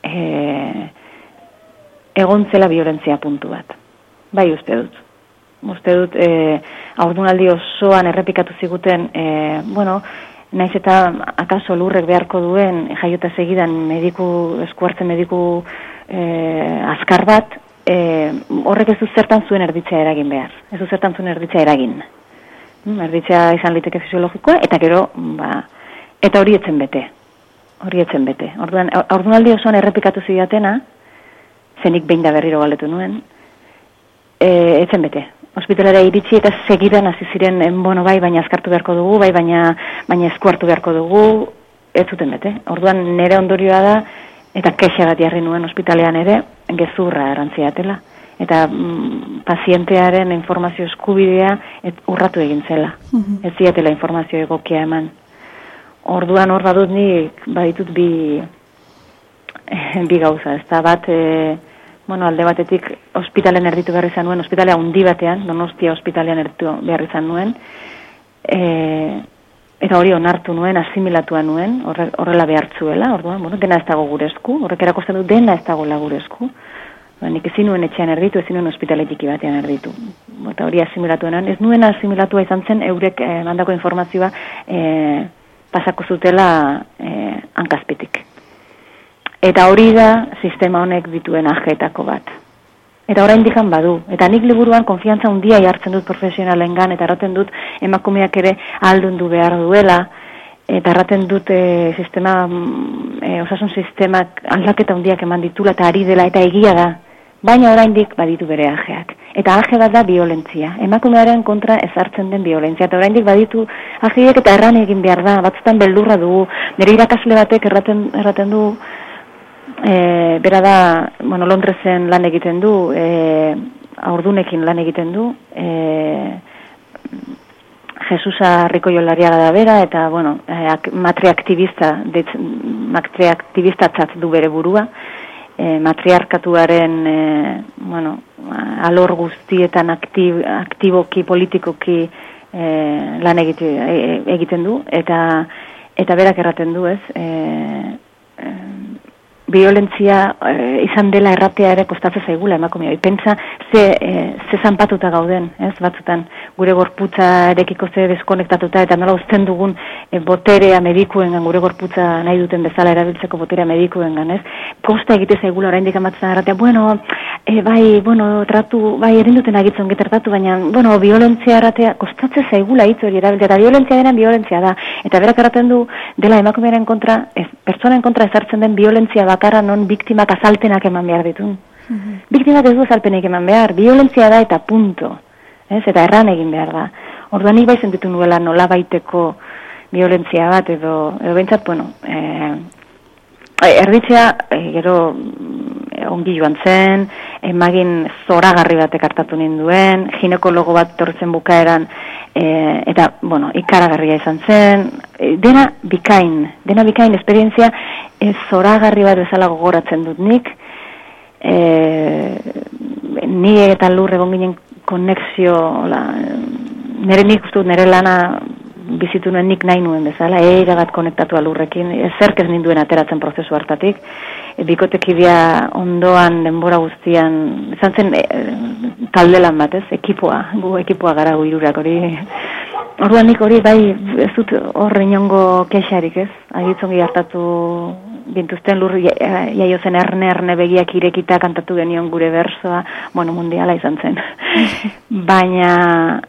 e, egontzela violentzia puntu bat. Bai uste dut uste dut e, aurdunaldi osoan errepikatu ziguten e, bueno, naiz eta akaso lurrek beharko duen jaiota segidan mediku eskuartzen mediku e, azkar bat e, horrek ez du zertan zuen erditzea eragin behar. Ez du zertan zuen erditzea eragin. Mm, erditzea izan liteke fisiologikoa eta gero ba, eta hori etzen bete. Hori etzen bete. Orduan aurdunaldi osoan errepikatu zidatena zenik behin da berriro galdetu nuen e, etzen bete ospitalera iritsi eta segidan hasi ziren en, bueno, bai, baina azkartu beharko dugu, bai, baina baina esku hartu beharko dugu, ez zuten bete. Orduan nire ondorioa da eta kexa bat jarri nuen ospitalean ere gezurra erantziatela eta mm, pazientearen informazio eskubidea et, urratu egin zela. Mm Ez ziatela informazio egokia eman. Orduan hor badut ni baditut bi bi gauza, ez da bat e, bueno, alde batetik ospitalen erditu behar izan nuen, ospitalea undi batean, donostia ospitalean erditu behar izan nuen, e, eta hori onartu nuen, asimilatua nuen, horrela behartzuela, orduan, bueno, dena ez dago gure esku, horrek erakosten du dena ez dago gure esku, ba, nik ezin nuen etxean erditu, ezin nuen ospitaletiki batean erditu. Eta hori asimilatu ez nuen asimilatua izan zen, eurek eh, mandako informazioa eh, pasako zutela eh, hankazpitik. Eta hori da sistema honek dituen ajetako bat. Eta orain dikan badu. Eta nik liburuan konfiantza handia jartzen dut profesionalengan eta erraten dut emakumeak ere aldundu behar duela eta erraten dut e, sistema e, osasun sistemak aldaketa handiak eman ditula eta ari dela eta egia da. Baina oraindik baditu bere ajeak. Eta aje bat da violentzia. Emakumearen kontra ezartzen den violentzia. Eta oraindik baditu ajeak eta erran egin behar da. Batzutan beldurra dugu. Nire irakasle batek erraten, erraten du e, bera da, bueno, Londresen lan egiten du, e, aurdunekin lan egiten du, e, Jesusa Riko Jolariaga da bera, eta, bueno, e, matriaktivista, matriaktivista txat du bere burua, e, matriarkatuaren, e, bueno, alor guztietan aktib, aktiboki, politikoki e, lan egite, e, egiten du, eta eta berak erraten du, ez, e, violentzia e, izan dela erratea ere kostatzen zaigula emakume hori. Pentsa ze, e, ze zanpatuta gauden, ez batzutan gure gorputza erekiko ze deskonektatuta eta nola uzten dugun e, boterea medikuen gure gorputza nahi duten bezala erabiltzeko boterea medikuen gan, ez? Kosta egite zaigula orain dikamatzen erratea, bueno, e, bai, bueno, tratu, bai, erinduten agitzen getertatu, baina, bueno, violentzia erratea kostatzen zaigula hitz hori erabiltzea, eta violentzia dena violentzia da. Eta berak erraten du dela emakumearen kontra, ez, pertsonen kontra ezartzen den violentzia bakarra non biktimak azalpenak eman behar ditu. Mm Biktimak ez du azalpenek eman behar, violentzia da eta punto. Ez? Eta erran egin behar da. Orduan nik bai sentitu nuela nola baiteko violentzia bat edo, edo bentsat, bueno, e, erditzea, e, gero, e, ongi joan zen, emagin zoragarri batek hartatu ninduen, ginekologo bat tortzen bukaeran, e, eta, bueno, ikaragarria izan zen, e, dena bikain, dena bikain esperientzia e, zoragarri bat bezala gogoratzen dut nik, e, ni eta lur egon ginen konexio, nire nik uste nire lana bizitu nuen nik nahi nuen bezala, eira bat konektatu alurrekin, zerk ez ninduen ateratzen prozesu hartatik, e, bikotekidea ondoan denbora guztian, izan zen e, talde lan bat ez, ekipoa, gu ekipoa gara gu irurak hori, orduan nik hori bai ez dut horre inongo kexarik ez, agitzongi hartatu bintuzten lur ja- jaio zen erne erne begiak irekita kantatu genion gure bersoa, bueno, mundiala izan zen. baina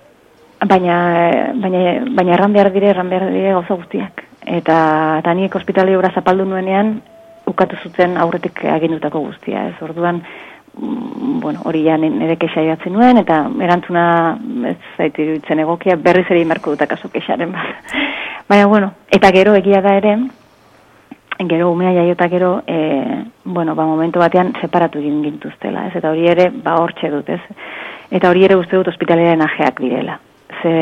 baina baina baina erran behar dire, erran behar dire gauza guztiak. Eta eta nik ospitale obra zapaldu nuenean ukatu zuten aurretik agindutako guztia, ez? Orduan mm, bueno, hori ja nire kexa idatzen nuen, eta erantzuna ez zait iruditzen egokia, berriz ere imarko dut akaso kexaren bat. Baina, bueno, eta gero egia da ere, gero umea jaiota gero, e, bueno, ba, momentu batean separatu gintuztela, ez? Eta hori ere, ba, hortxe dut, ez? Eta hori ere uste dut ospitalaren ajeak direla. Ze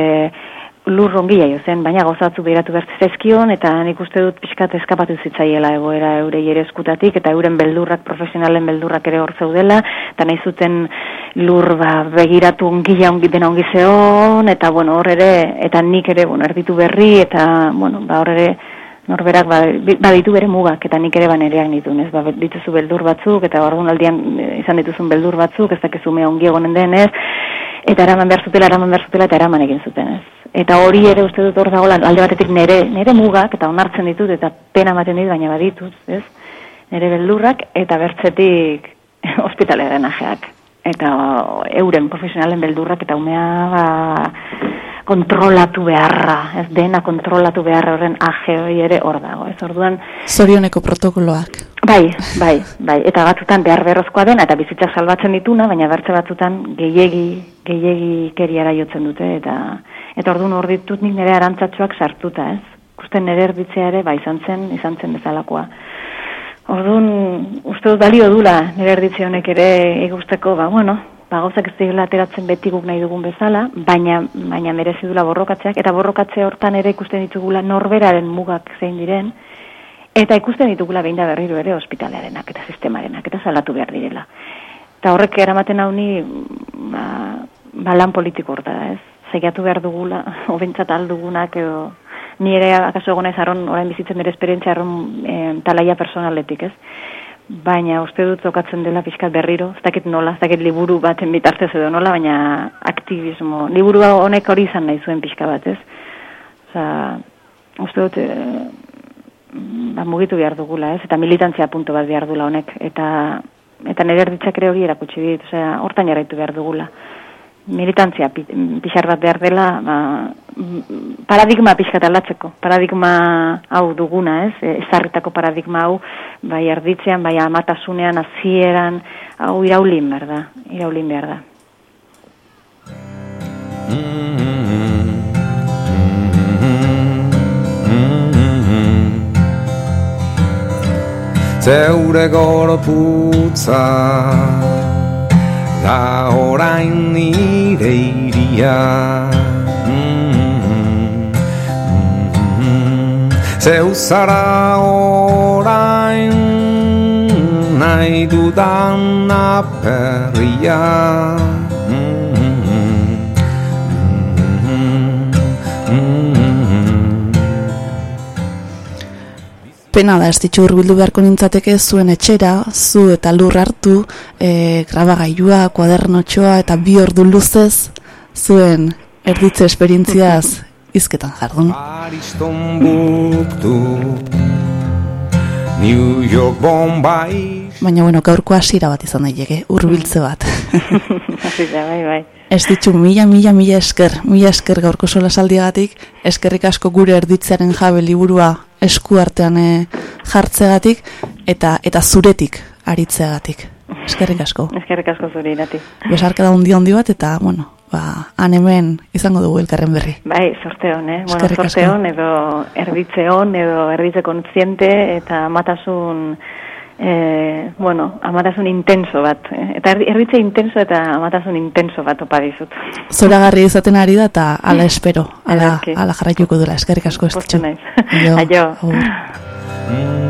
lur rongi jaio zen, baina gauzatzu behiratu behar zezkion, eta nik uste dut pixkat eskapatu zitzaiela egoera eurei ere eskutatik, eta euren beldurrak, profesionalen beldurrak ere hor zeudela, eta nahi zuten lur ba, begiratu ongila ongi dena ongi zeon, eta bueno, hor ere, eta nik ere, bueno, erditu berri, eta, bueno, ba, hor ere, norberak ba, baditu bere mugak, eta nik ere banereak nituen, ez, ba, dituzu beldur batzuk, eta orduan aldian e, izan dituzun beldur batzuk, ez dakizu mea ongi egonen denez, eta eraman behar zutela, eraman behar zutela, eta eraman egin zuten, ez. Eta hori ere uste dut hor dagoela alde batetik nere, nere mugak, eta onartzen ditut, eta pena ematen dit, baina baditut, ez? Nere beldurrak, eta bertzetik ospitalearen ajeak. Eta euren profesionalen beldurrak, eta umea ba, kontrolatu beharra, ez dena kontrolatu beharra horren aje hori ere hor dago, ez orduan, Zorioneko protokoloak. Bai, bai, bai, eta batzutan behar berrozkoa dena, eta bizitzak salbatzen dituna, baina bertze batzutan gehiegi, gehiegi keriara jotzen dute, eta eta orduan hor ditut nik nire arantzatxoak sartuta, ez? Kusten nire erditzea ere, ba, izan zen, izan zen bezalakoa. Orduan, uste dut balio dula nire erditze honek ere ikusteko, ba, bueno, ba, gauzak ez direla ateratzen beti guk nahi dugun bezala, baina, baina merezi dula borrokatzeak, eta borrokatze hortan ere ikusten ditugula norberaren mugak zein diren, Eta ikusten ditugula behin da berriro ere ospitalearenak eta sistemarenak eta salatu behar direla. Eta horrek eramaten hau ni ba, ba lan politiko horta ez? Zeiatu behar dugula, obentzat aldugunak edo ni ere akaso egon ez aron, orain bizitzen bere esperientzia aron e, talaia personaletik, ez? Baina uste dut tokatzen dela pixkat berriro, ez dakit nola, ez dakit liburu baten bitartez edo nola, baina aktivismo, liburu honek hori izan nahi zuen pixka bat, ez? Osa, uste dut, e, ba, mugitu behar dugula, ez? Eta militantzia puntu bat behar dula honek. Eta, eta nire erditzak ere hori erakutsi dit, osea, hortan jarraitu behar dugula. Militantzia pi- pixar bat behar dela, ba, paradigma pixkat aldatzeko. Paradigma hau duguna, ez? E, Ezarritako paradigma hau, bai erditzean, bai amatasunean, hasieran hau iraulin behar da. Iraulin behar da. Zeure gorputza Da orain nire iria Zeu zara orain Nahi dudan aperria Pena da, ez ditxu hurbildu beharko nintzateke zuen etxera, zu eta lur hartu, e, grabagailua, kuadernotxoa eta bi ordu luzez, zuen erditze esperientziaz izketan jardun. Pariston buktu New York Bombay Baina, bueno, gaurko hasiera bat izan daileke, hurbiltze bat. Hasi da, bai, bai. Ez ditxu, mila, mila, mila esker, mila esker gaurko solasaldiagatik, eskerrik asko gure erditzaren jabe liburua esku artean e, jartzegatik, eta eta zuretik aritzeagatik. Eskerrik asko. Eskerrik asko zuri, irati. Besarkada hundi handi bat, eta, bueno, ba, han hemen izango dugu elkarren berri. Bai, sorte hon, eh? Bueno, sorte hon, edo erditze hon, edo erditze kontziente, eta matasun e, bueno, amatasun intenso bat. eh, Eta erditze intenso eta amatasun intenso bat opa dizut. Zoragarri izaten ari da eta ala espero, ala, ala jarraituko dula, eskerrik asko ez naiz. Aio.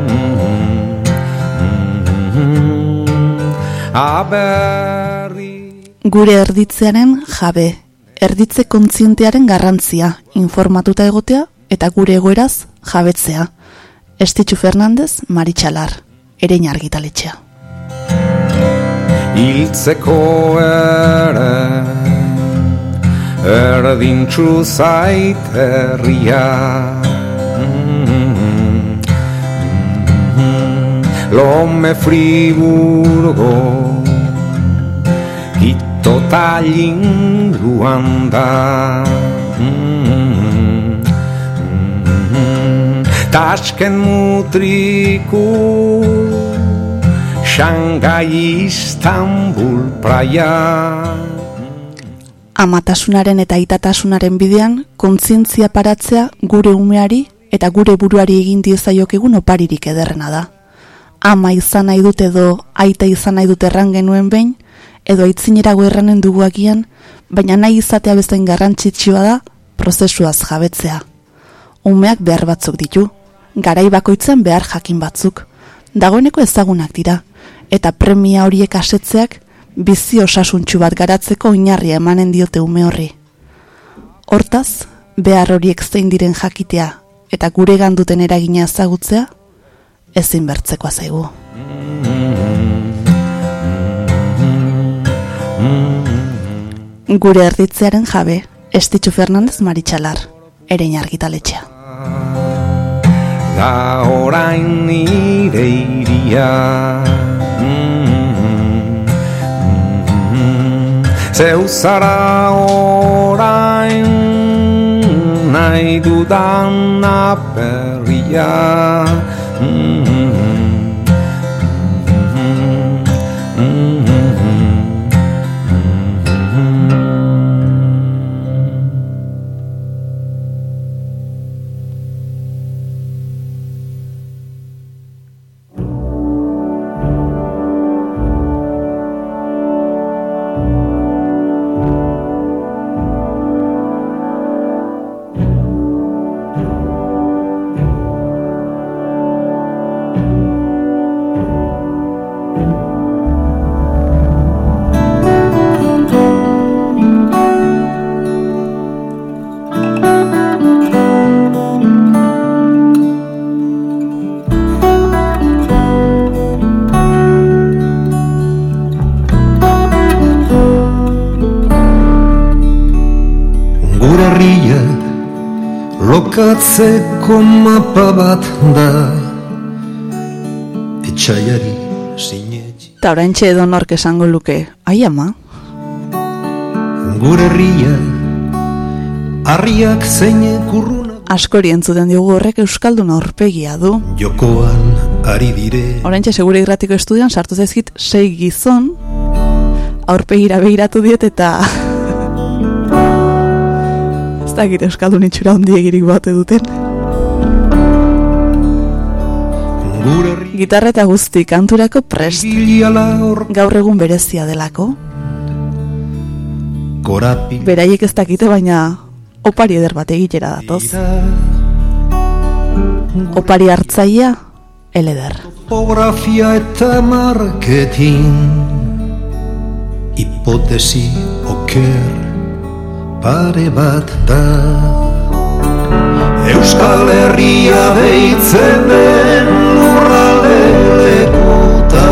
Aberri Gure erditzearen jabe, erditze kontzientearen garrantzia, informatuta egotea eta gure egoeraz jabetzea. Estitxu Fernandez, Maritxalar, erein argitaletxea. hiltzeko ere erdintxu zait herria Lome Friburgo Quito Tallin Luanda Tashken Mutriku Shanghai Istanbul Praia Amatasunaren eta itatasunaren bidean, kontzientzia paratzea gure umeari eta gure buruari egin diezaiokegun oparirik ederrena da. Ama izan nahi dut edo aita izan nahi dut erran genuen behin, edo aitzinerago erranen dugu agian, baina nahi izatea bezain garrantzitsua da prozesuaz jabetzea. Umeak behar batzuk ditu, garai bakoitzan behar jakin batzuk. Dagoeneko ezagunak dira, eta premia horiek asetzeak bizi osasuntxu bat garatzeko oinarria emanen diote ume horri. Hortaz, behar horiek zein diren jakitea eta gure duten eragina ezagutzea, ezin bertzekoa zaigu. Gure erditzearen jabe, Estitxu Fernandez Maritxalar, erein argitaletxea. Da orain nire iria Zeu zara orain nahi dudan aperria lokatzeko mapa bat da Etxaiari sinetxi Eta oraintxe edo nork esango luke, ai ama, Gure herria Arriak zein kurruna. Askori entzuten diogu horrek Euskaldun aurpegia du. Jokoan ari dire. Oraintxe segure irratiko estudian sartu zaizkit sei gizon. Aurpegira begiratu diet eta dakit Euskaldun itxura ondiegirik bate duten. Gitarra eta guzti kanturako prest. Gaur egun berezia delako. Beraiek ez dakite baina opari eder bat egitera datoz. Opari hartzaia, eleder. Topografia eta marketing Hipotesi oker pare bat da. Euskal Herria deitzen den lurralde lekuta.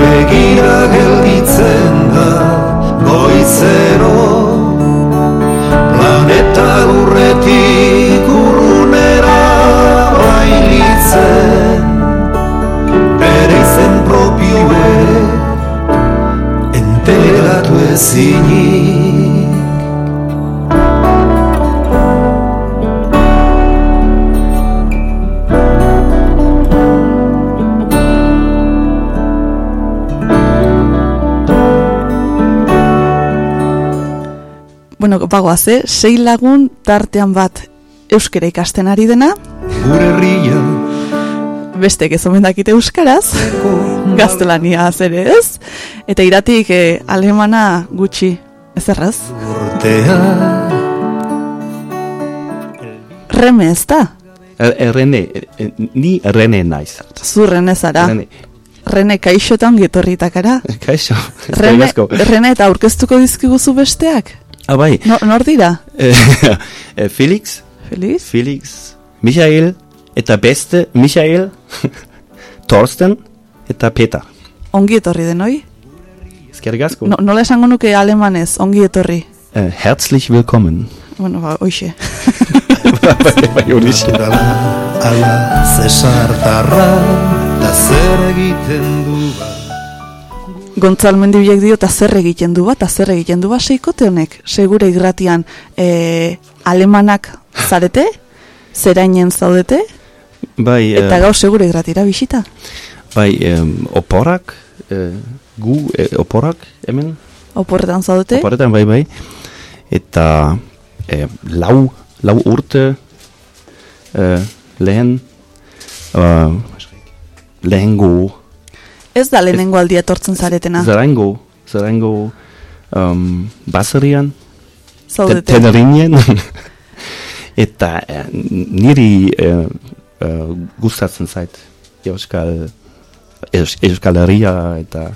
Begira gelditzen da goizero Planeta lurretik ezinik Bueno, bagoaz, eh? sei lagun tartean bat euskera ikasten ari dena, Gure herria. Bestek ez omen dakite euskaraz, gaztelania ere ez, eta iratik eh, alemana gutxi, ez erraz? urtea Reme ez da, Er, er, Rene, er, ni Rene naiz. zu Rene zara. Rene. Rene kaixo eta ongi etorritakara. Kaixo. Rene. Rene eta aurkeztuko dizkiguzu besteak? Ah, bai. No, nor dira? Eh, Felix, Feliz? Felix, Michael, eta beste Michael, Thorsten, eta Peter. Ongi etorri denoi? Eskerrik asko. No, nola esango nuke alemanez, ongi etorri? Eh, herzlich willkommen. Bueno, ba, oixe. bai, horixe. Ala zesartarra Da zer egiten du ba Gontzal mendibiek dio, eta zer egiten du bat, eta zer egiten du bat seikote honek, segure irratian e, alemanak zarete, zerainen zaudete, Bai, eh, eta gaur segure irratira bisita. bai em, oporak, eh, gu eh, oporak hemen, Oporretan zaudete, Oporretan, bai, bai. Eta eh, lau, lau urte eh, lehen uh, lehengo ez da lehenengo aldia etortzen zaretena, zarango zarango um, baserian te, tenerinen. Eta eh, niri eh, eh, gustatzen zait euskal eus, euskal herria eta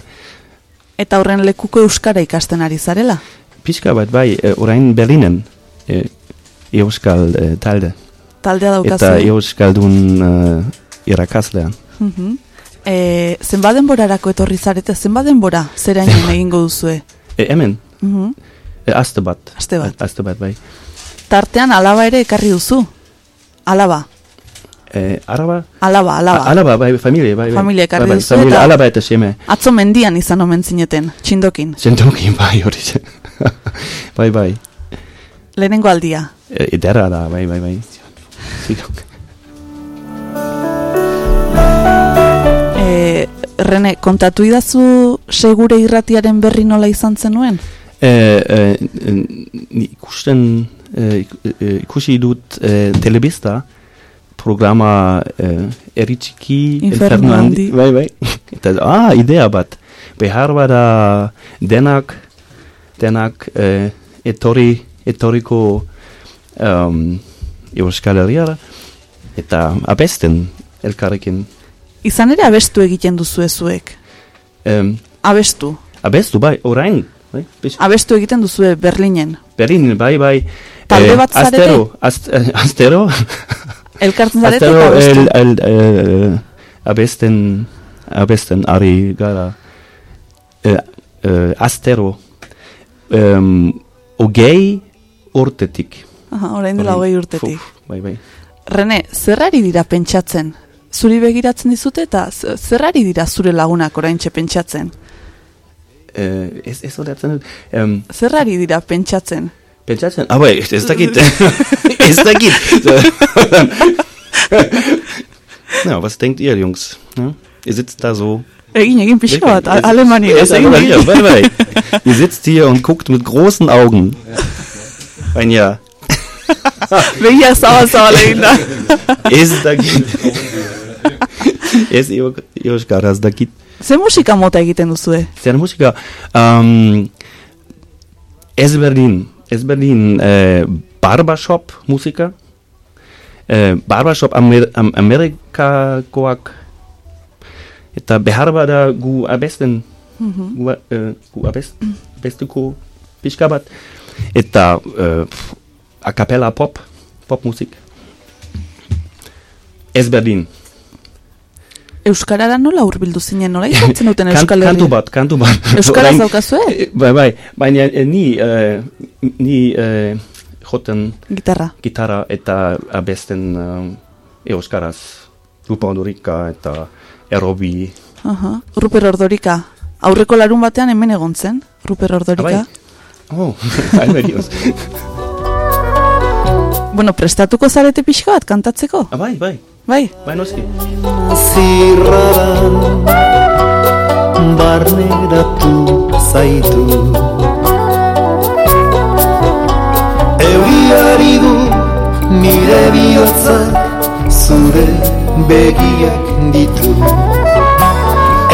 Eta horren lekuko euskara ikasten ari zarela. pixka bat bai eh, orain Berlinen eh, euskal eh, talde Taldea daukazu. eta euskaldun uh, irakaslean Mhm. E, zenbat denborarako etorri zarete, zenbat denbora zerainen egingo duzue? e, hemen Mhm. e, aste bat Aste bat. aste bat bai Tartean alaba ere ekarri duzu. Alaba, e, araba alaba, alaba. A- alaba bai familia bai, bai. Familia ekarri bai, bai, familia, eta- alaba eta seme Atzo mendian izan omen zineten, txindokin. zentokin bai hori zen. bai bai Lehenengo aldia. e, edera da bai bai bai E, Rene, kontatu idazu segure irratiaren berri nola izan zenuen? e, e, ni ikusten e, ik- e, ikusi dut e, telebista programa e, eritxiki Inferno handi. bai bai eta ah idea bat behar bada denak denak e, etorri etoriko um, Euskal Herriara eta abesten elkarrekin Izan ere abestu egiten duzu ezuek. um, Abestu. abestu bai orain bai, Abestu egiten duzue Berlinen. Berlin, bai, bai. Talde Eh, bat zarete? Astero, eh, astero. Elkartzen zarete astero, eta abestu. el, el, eh, abesten, abesten ari gara. Eh, eh, astero. Um, ogei urtetik. Aha, orain dela hogei urtetik. Uf, bai, bai. Rene, zerrari dira pentsatzen? Zuri begiratzen dizute eta zerrari dira zure lagunak oraintxe pentsatzen? Eh, ez, ez dut. Um, Zerrari dira pentsatzen? Pentsatzen, ah, bai, ez dakit. ez dakit. Na, was denkt ihr, Jungs? Ja? Ihr sitzt da so Egin, egin pixka bat, Wirklich, es- Alemania. es- egin, Alemania, egin. bai, bai. Ihr sitzt hier und guckt mit großen Augen. Ein Jahr. Begia zabal zabal egin da. Ez dakit. Ez euskaraz dakit. Ze musika mota egiten duzue? Zer musika. Um, ez berdin. Ez berdin eh, barbershop musika. Eh, barbershop Amer am Amerikakoak. Eta behar bada gu abesten. Mhm. gu, eh, gu abest, abestuko pixka bat. Eta pff, a cappella pop, popmusik. Ez berdin. Euskarara nola hurbildu zinen, nola izan zenuten Kan- Euskal Kantu Herria? bat, kantu bat. Euskaraz daukazue? Eh, Bai, bai, baina eh, ni, eh, ni eh, joten Gitarra. gitarra eta abesten eh, euskaraz. Rupa Ondorika eta Erobi. Aha. Ruper Ordorika. Aurreko larun batean hemen egon zen, Ruper Ordorika. Ah, Oh, bai, bai. Bueno, prestatuko zarete pixka bat kantatzeko? Ah, bai, bai, Bai. bai, noski. zirraran barneratu zaitu Euriari du nire bihotzak zure begiak ditu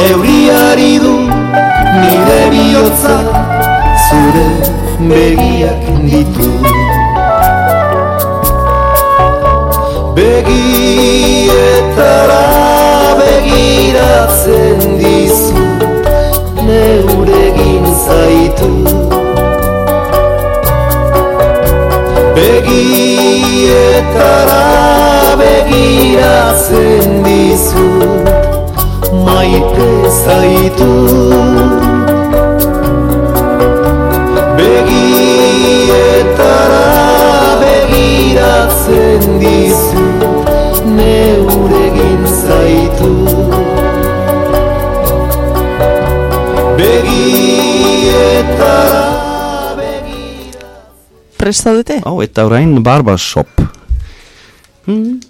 Euriari du nire bihotza zure begiak ditu Begietara begiratzen dizu neuregin zaitu. Begietara begiratzen dizu maite zaitu. Begietara begiratzen dizu zaitu Begietara Prest zaudete? Oh, eta orain barbershop. Hmm.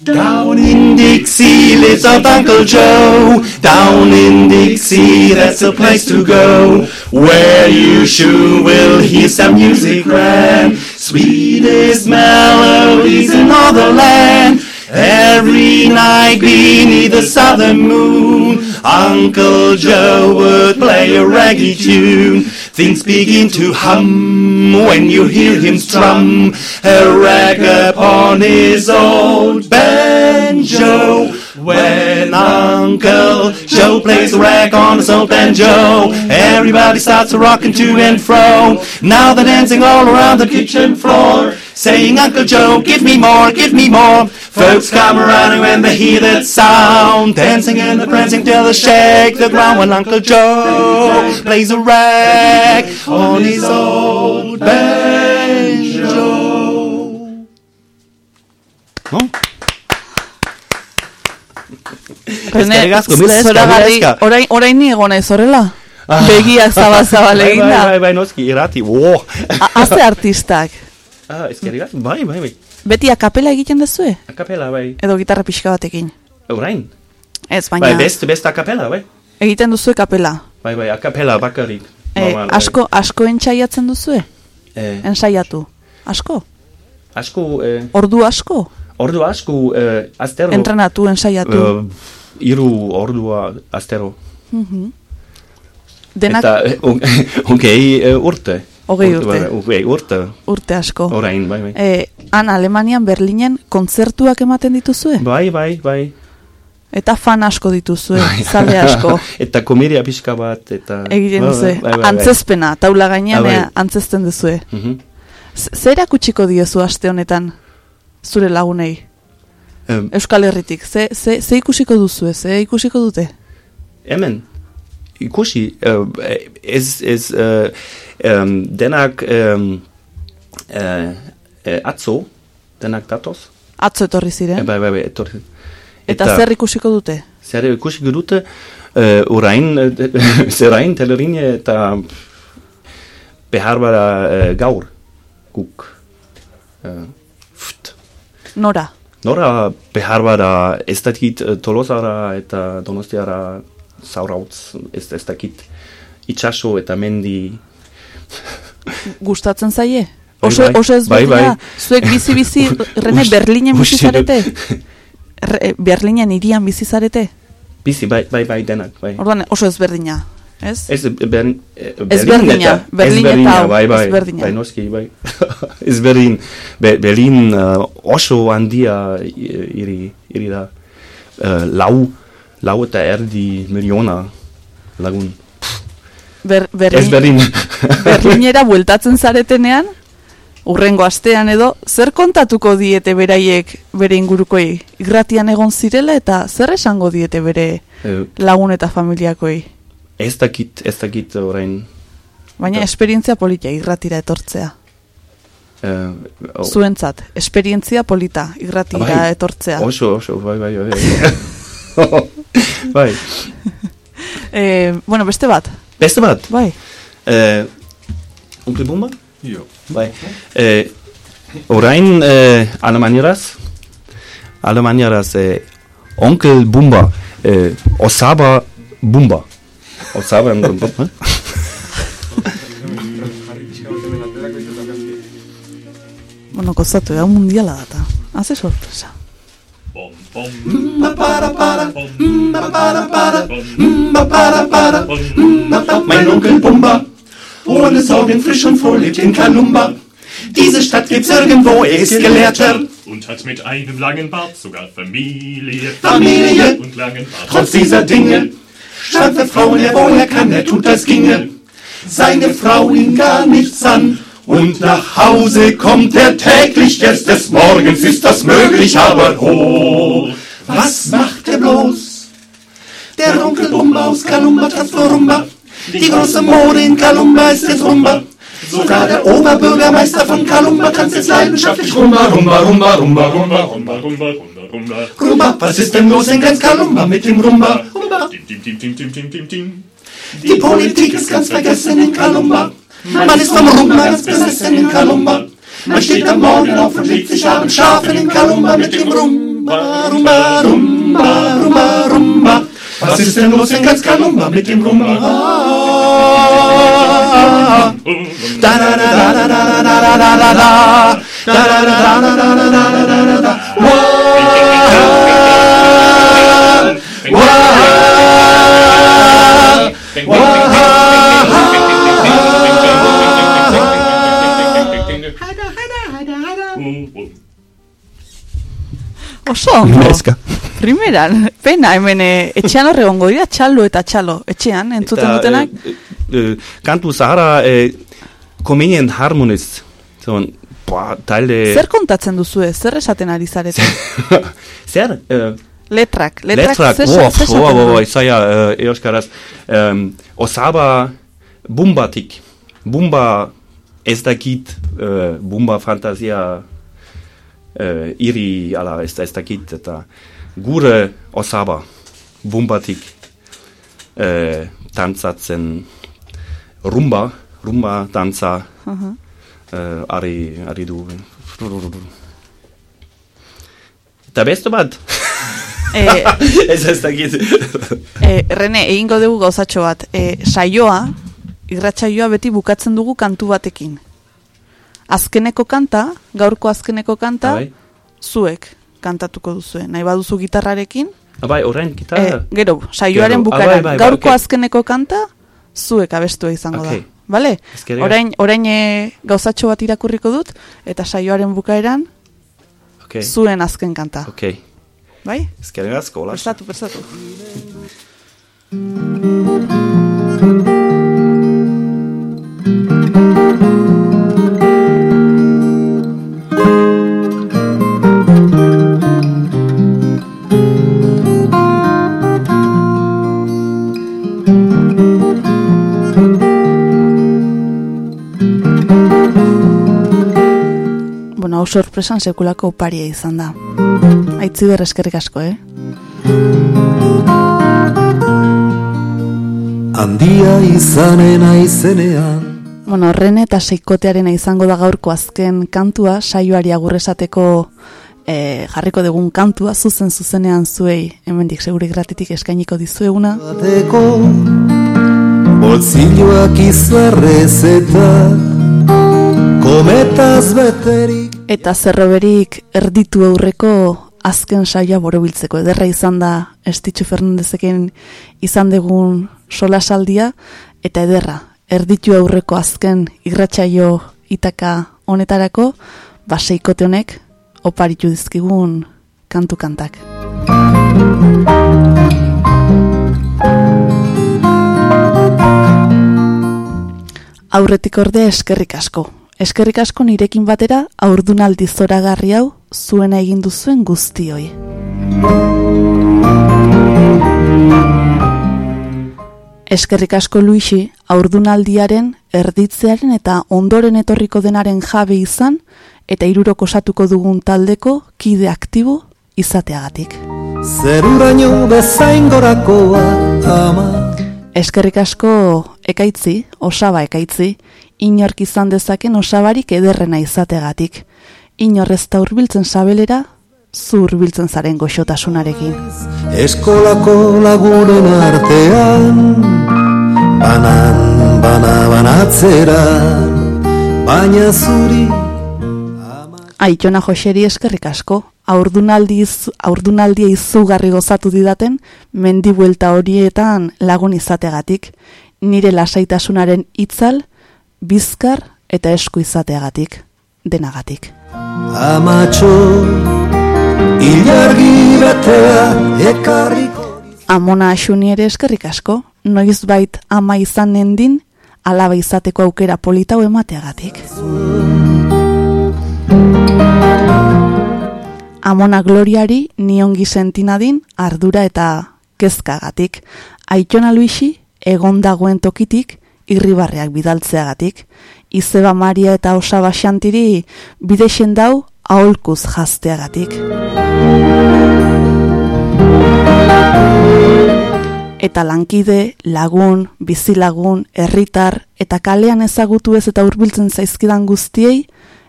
Down in Dixie lives our Uncle Joe. Down in Dixie, that's the place to go. Where you sure will hear some music grand. Sweetest melodies in all the land. Every night beneath the southern moon, Uncle Joe would play a reggae tune. Things begin to hum when you hear him strum a rag upon his old banjo. When Uncle Joe plays a rag on his old banjo, everybody starts rocking to and fro. Now they're dancing all around the kitchen floor, saying, Uncle Joe, give me more, give me more. Folks come around when they hear that sound, dancing and the prancing till they shake the ground. When Uncle Joe plays a rag on his old banjo. No? Rene, asko, mila esker, zoragarri, mila esker. orain, orain ni egon ez horrela? Ah. Begiak zabal-zabal Bai, egin bai, da. Bai, bai, noski, irrati, wo. A- Aze artistak. Ah, eskerrik asko, bai, bai, bai. Beti akapela egiten dezue? Akapela, bai. Edo gitarra pixka batekin? Orain. Ez, baina Bai, beste, beste akapela, bai. egiten duzue kapela. Bai, bai, akapela bakarrik. E, Normal, bai. asko, asko entsaiatzen duzue? Eh, Ensaiatu. Asko? asko, eh, Ordu asko? ordu asko, eh, astero. Entrenatu, ensaiatu. Eh, iru ordua astero. Mhm. Denak Eta, eh, un- ungei eh, urte. Hogei urte. bai, Ungei urte. urte asko. Orain, bai, bai. E, han Alemanian, Berlinen, kontzertuak ematen dituzue? Bai, bai, bai. Eta fan asko dituzue, zale asko. eta komedia pixka bat, eta... Egiten Bai, duzue, bai, bai, bai. antzezpena, taula gainean bai. antzezten duzue. Mhm. Zer akutsiko diezu aste honetan, zure lagunei? Em, Euskal Herritik, ze, ze, ze ikusiko duzue, ze ikusiko dute? Hemen, ikusi, eh, ez, ez, eh, em, denak eh, eh, atzo, denak datoz. Atzo etorri ziren. Bai, bai, bai, etorri. Eta, zer ikusiko dute? Zer ikusi dute, uh, orain, uh, zerain, telerine eta behar bada eh, gaur, guk. Uh, ft. Nora? Nora behar bada ez dakit eh, tolosara eta donostiara zaurautz, ez, ez dakit itxaso eta mendi. Gustatzen zaie? Bai, Oso, bai. oso ez Bai, berdina, bai. zuek bizi-bizi, Rene, Berlinen bizi zarete? Re- Berlinen irian bizi zarete? Bizi, bai, bai, bai, denak, bai. Orduan, oso ezberdina, ez? Ez, eh, Berlin berdina, eta- Berlin berdina, bai, bai, ez berdina. bai, noski, bai. ez berdin, Be, Berlin uh, oso handia iri, iri da. Uh, lau, lau eta erdi miliona lagun. Ber, Ez Berlin, berdin. Berlinera bueltatzen zaretenean, urrengo astean edo, zer kontatuko diete beraiek bere ingurukoei? Irratian egon zirela eta zer esango diete bere Eh, lagun eta familiakoei? Ez dakit, ez dakit orain. Baina esperientzia polita irratira etortzea. Uh, oh, Zuentzat, esperientzia polita irratira bai, etortzea. Oso, oso, bai, bai, bai. bai. Eh, bueno, beste bat, Beste bat? bai. Eh, Onkel Bumba? Jo. Bai. Eh, orain eh, alemanieraz, alemanieraz eh, Onkel Bumba, eh, Osaba Bumba. Osaba Bumba. eh? Bueno, gozatu, da mundiala data. Haze sorpresa. Bom. Mein Onkel Bumba, ohne Sorgen frisch und froh lebt in Kalumba. Diese Stadt gibt's irgendwo, er ist Gelehrter. Und hat mit einem langen Bart sogar Familie. Familie. Und langen Bart. Trotz dieser Dinge, Scharfe Frauen, er wohl, er kann, der tut, als ginge. Seine Frau ihn gar nichts an. Und nach Hause kommt er täglich, jetzt des Morgens ist das möglich, aber ho, was macht er bloß? Der Onkel Bumba aus Kalumba tanzt Rumba, die große Mode in Kalumba ist jetzt Rumba. Sogar der Oberbürgermeister von Kalumba tanzt jetzt leidenschaftlich Rumba, Rumba, Rumba, Rumba, Rumba, Rumba, Rumba, Rumba. Rumba. Rumba. Was ist denn los in ganz Kalumba mit dem Rumba? Dim, dim, dim, dim, dim, dim, dim, dim. Die Politik ist ganz vergessen in Kalumba. Man ist vom Rumba ganz besessen in Kalumba. Man steht am Morgen auf und legt sich abends schlafen in Kalumba mit dem Rumba, Rumba, Rumba, Rumba, Rumba. Was ist denn los in ganz Kalumba mit dem Rumba? Da da da da da da da da da da da. Da da da da da da da da da da Oso ondo. Primeran, pena hemen eh, etxean horre gongo dira, txalo eta txalo, etxean, entzuten Eta, dutenak. eh, eh, kantu zahara eh, komenen harmoniz. So, boah, talde... Zer kontatzen duzue, zer esaten ari zarete? Zer? Eh, letrak, letrak, Letrak, oh, esaten oh, du? izaia, uh, euskaraz, um, osaba bumbatik, bumba ez dakit, uh, bumba fantasia uh, iri, ala ez, ez dakit, eta gure osaba bumbatik uh, tantzatzen rumba, rumba tantza, uh, ari, ari du. Eta beste bat? Eh, ez ez dakit. E, Rene, egingo dugu gauzatxo bat. E, saioa, irratsaioa beti bukatzen dugu kantu batekin. Azkeneko kanta, gaurko azkeneko kanta, Bai. zuek kantatuko duzue. Nahi baduzu gitarrarekin, Bai, orain e, gitarra. gero, saioaren ah, bai, bai, bai, gaurko ok. azkeneko kanta, zuek abestua izango Ok. da. Bale? Eskerrik Orain, orain e, gauzatxo bat irakurriko dut, eta saioaren bukaeran, Ok. zuen azken kanta. Ok. Bai? Eskerrik asko, hola. Prestatu, prestatu. Bueno, hau sorpresan sekulako oparia izan da. Aitzi eskerrik asko, eh? Handia izanen aizenean Bueno, Rene eta seikotearena izango da gaurko azken kantua, saioari agurresateko e, jarriko dugun kantua, zuzen zuzenean zuei, hemendik seguri gratitik eskainiko dizueguna. bateko Bolzilloak izarrez eta Kometaz beterik Eta zerroberik erditu aurreko azken saioa borobiltzeko. Ederra izan da Estitxu Fernandezeken izan degun solasaldia, eta ederra, erditu aurreko azken irratsaio itaka honetarako, baseikote honek oparitu dizkigun kantu kantak. Aurretik orde eskerrik asko. Eskerrik asko nirekin batera aurdunaldi zoragarri hau zuena egin duzuen guztioi. Eskerrik asko Luisi aurdunaldiaren erditzearen eta ondoren etorriko denaren jabe izan eta hirurok osatuko dugun taldeko kide aktibo izateagatik. Zeruraino bezain gorakoa ama Eskerrik asko ekaitzi, osaba ekaitzi, inork izan dezaken osabarik ederrena izategatik. Inorrez da hurbiltzen sabelera, zu hurbiltzen zaren goxotasunarekin. Eskolako lagunen artean Banan, bana, banatzera Baina zuri Aitona Joseri eskerrik asko, aurdunaldi aurdunaldia izugarri gozatu didaten mendi buelta horietan lagun izateagatik, nire lasaitasunaren itzal, bizkar eta esku izateagatik, denagatik. Amatxo, ilargi batea ekarriko Amona asuni ere eskerrik asko, noiz bait ama izan nendin, alaba izateko aukera politau emateagatik. Amona gloriari niongi sentinadin ardura eta kezkagatik. Aitona Luisi egon dagoen tokitik irribarreak bidaltzeagatik. Izeba Maria eta Osaba Xantiri bidexen dau aholkuz jazteagatik. Eta lankide, lagun, bizilagun, herritar eta kalean ezagutu ez eta hurbiltzen zaizkidan guztiei,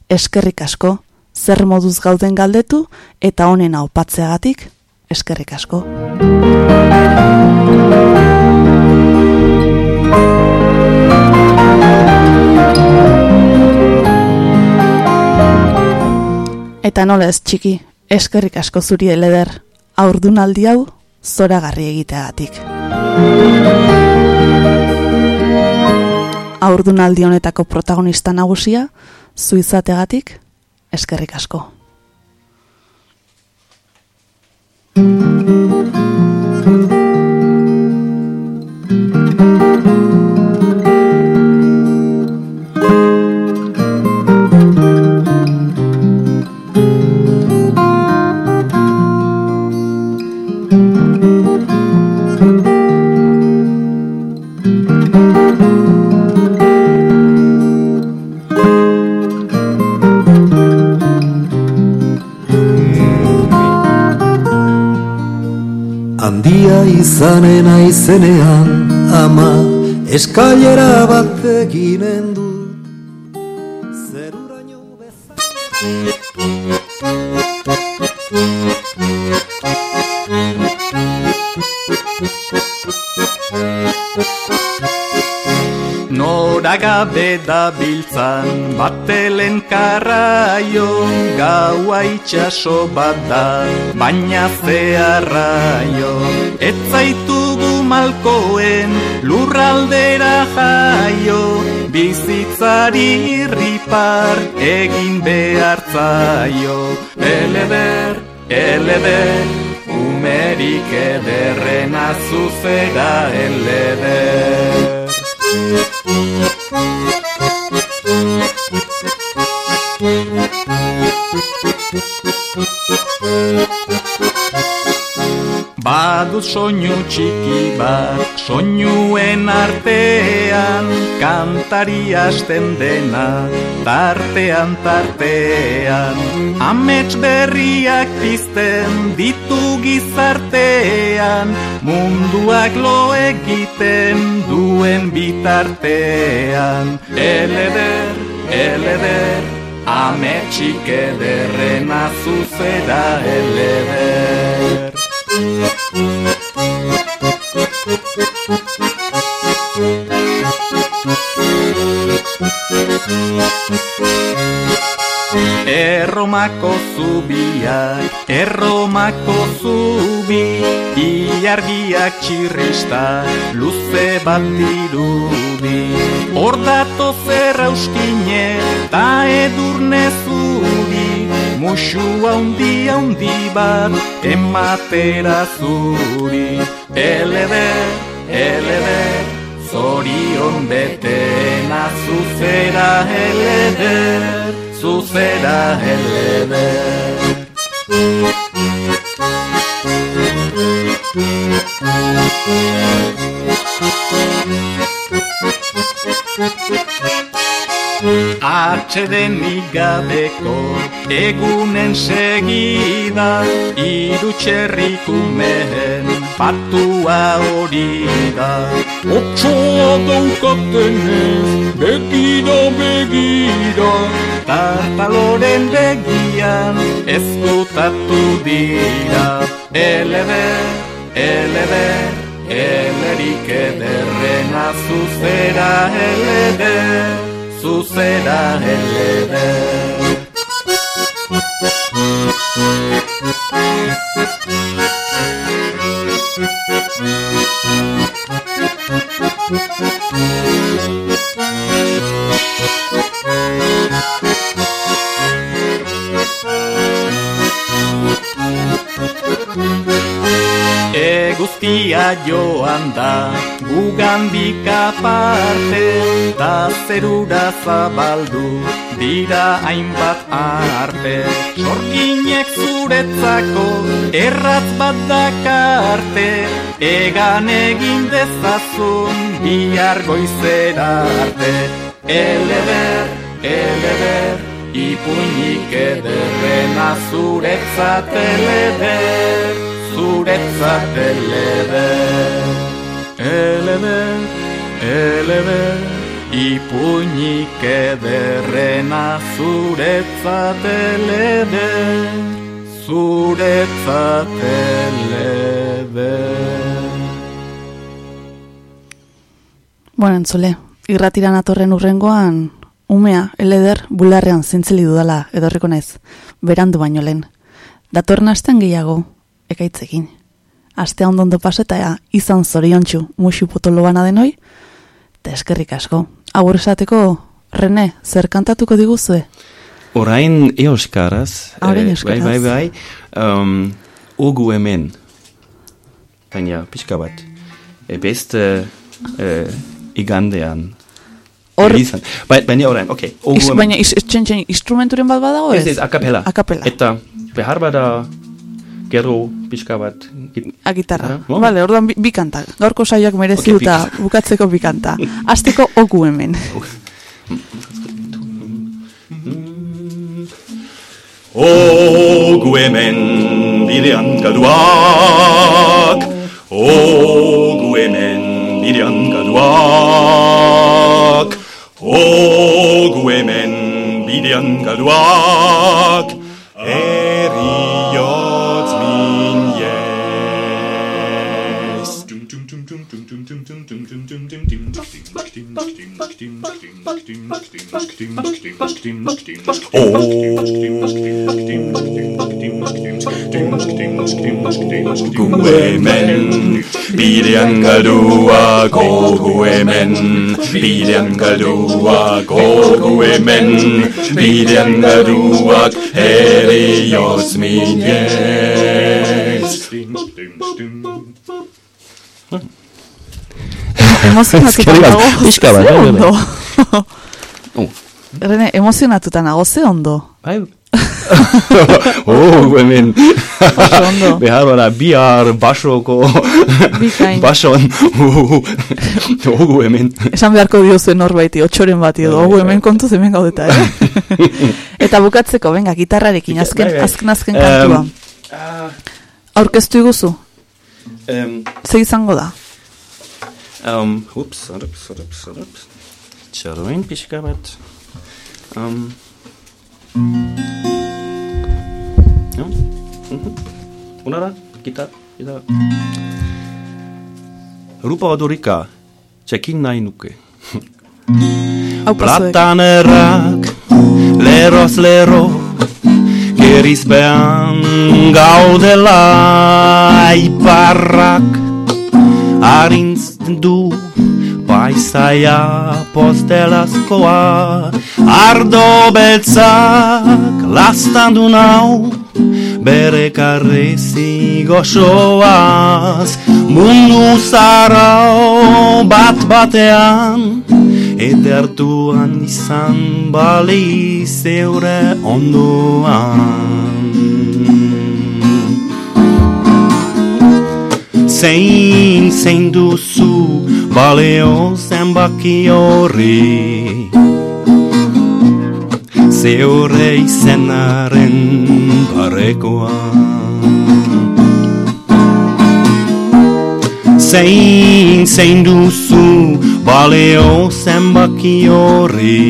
eskerrik asko, zer moduz gauden galdetu eta honena opatzeagatik, eskerrik asko. Eta nola ez txiki, eskerrik asko zuri eleder, aurdunaldi hau zoragarri egiteagatik. Aurdunaldi honetako protagonista nagusia, zu izateagatik, eskerrik asko. Izanen aizenean ama eskailera bat eginen du. Zeruraino Nora gabe da biltzan batelen karraio Gaua itxaso bat da, baina zeharraio. Ez zaitugu malkoen lurraldera jaio Bizitzari irripar egin behartzaio Eleder, eleder, umerik ederrena zuzera eleder Badut soinu txiki bat, soinuen artean, kantari hasten dena, tartean, tartean. Amets berriak pizten ditu gizartean, munduak lo egiten duen bitartean. Eleder, eleder, ametsik ederrena zuzera eleder. Erromako zubiak, erromako zubi Iargiak txirrista, luze bat dirudi. Hor dato zerra uskine, ta edurne zuri Muxu haundi haundi bat, ematera zuri. Eleder, eleder, zorion betena zuzera eleder Zuzera eleder Atxeden igabeko egunen segida Iru txerrikumeen patua hori da. Otsoa daukatenez begira begira. Tartaloren begian ezkutatu dira. Eleder, eleder, elerik ederrena zuzera sucedan en Lener. Eguzkia joan da Gugandik aparte Ta zerura zabaldu Dira hainbat arte. Sorginek zuretzako Erratz bat dakarte Egan egin dezazun Bihar goizera arte. Eleder, eleder Ipuinik ederrena zuretzat eleder Zuretzat eleder Eleder, eleder Ipuinik ederrena zuretzat eleder Zuretzat Bueno, entzule, irratiran atorren urrengoan, umea, eleder, bularrean zintzeli dudala, edorriko naiz, berandu baino lehen. Datorren astean gehiago, ekaitzekin. Astea ondondo paseta izan zoriontsu musu potolo bana denoi, eta eskerrik asko. Agur esateko, Rene, zer kantatuko diguzue? Orain euskaraz. Orain eh, euskaraz. Bai, bai, bai. Um, ugu hemen. Baina, pixka bat. E, beste eh, igandean. Hor-. Ba, baina orain, ok. Ugu Is, hemen. baina is, txentxen instrumenturen bat badago ez? Ez, ez, akapela. Akapela. Eta behar bada gero pixka bat. git- A gitarra. Ara, bo? Vale, orduan bi, bi kanta. Gaurko saioak merezi Ok, bi duta bukatzeko bi kanta. Azteko oku hemen. Ogu hemen bidean galduak Ogu hemen bidean galduak Ogu hemen bidean galduak Eriotz hemen bidean galduak Ogu hemen bidean galduak Ogu hemen bidean galduak Eriotz min yes Emozionatuta nago. Pixka bat, Ze bai, bai, ondo. Oh. Rene, emozionatuta nago, ze ondo. Bai. oh, hemen. Behar bada bihar basoko. Bikain. Bason. Ogu hemen. Esan beharko diozuen norbaiti, otxoren bati edo, Bai, ogu bai. hemen kontuz hemen gaudeta, eh? Eta bukatzeko, venga, gitarrarekin, azken, Bai, azken, azken kantua. ah, Aurkeztu iguzu, em, ze izango da? Ähm, ups, ups, ups, ups. Czerwony piśkawet. Ähm. Ja. Mhm. Unara, gitar, gitar. Rupa odorika, cekin na inuke. Platane rak, leros lero, keris pean gaudela iparrak. Harintzen du paisaia postelazkoa, ardo beltzak lastandu nau, bere karrezi goxoaz, mundu zara bat batean, edertuan izan bali zeure ondoan. Zein, zein duzu baleo zenbaki horri Zeure izenaren parekoa Zein, zein duzu baleo zenbaki horri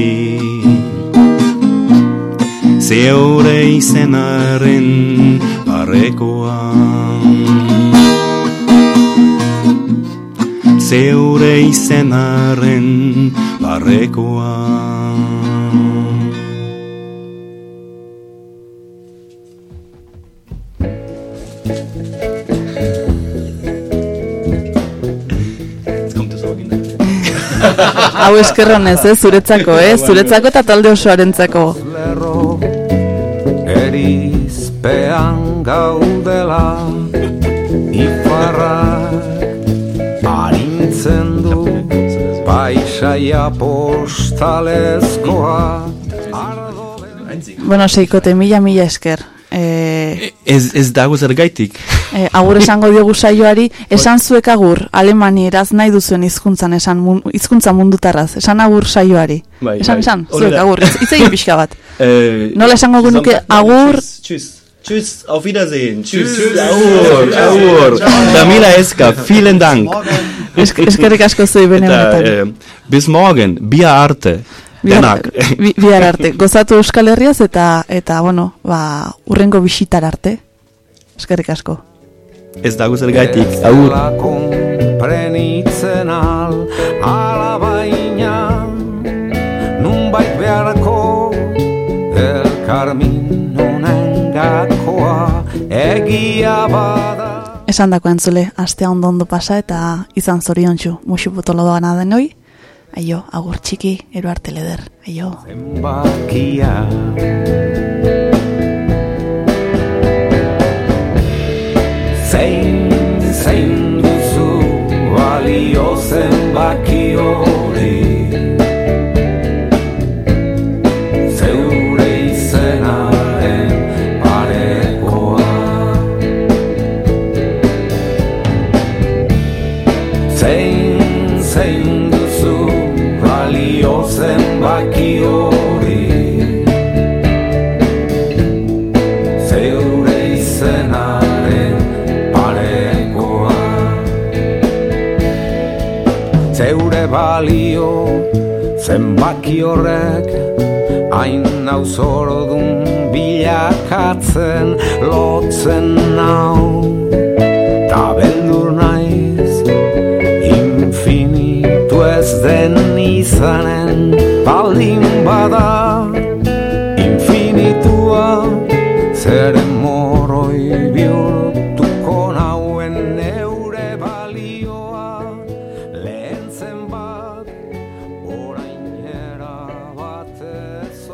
Zeure izenaren parekoa Zeure izenaren parekoa Hau eskerronez, eh, zuretzako, eh, zuretzako eta talde osoarentzako. lerro erizpean gaudela Ipar paisaia postalezkoa Bueno, seikote, mila, mila esker. E, Ez, ez dago zergaitik. e, agur esango diogu saioari, esan zuek agur, alemanieraz nahi duzuen hizkuntzan esan hizkuntza mundutarraz, esan agur saioari. Bai, esan, bai. esan, zuek agur, hitz hitz egin pixka bat. Eh, Nola esango genuke agur, Tschüss, tschüss. Tschüss, auf Wiedersehen. Tschüss, Tschüss, agur, tschüss. agur. Ciao. Damila Eska, vielen Dank. Esk- eskerrik asko bene eh, bis morgen, bia arte. Bihar, Denak. bi, bihar arte. Gozatu Euskal Herriaz eta, eta bueno, ba, urrengo bisitar arte. Eskerrik asko. Ez dago zergaitik. Ez Agur. dela konprenitzen al alabaina Nunbait beharko elkarmin honen gakoa Egia bada Esan dako entzule, astea ondo ondo pasa eta izan zoriontsu. Musu potolo doana denoi. Aio, agur txiki, ero arte leder. Aio. Zenbakia Zein, zein duzu balio zenbaki hori balio zenbaki horrek Hain nauzordun bilakatzen lotzen nau. Ta beldur naiz infinitu ez den izanen baldin bada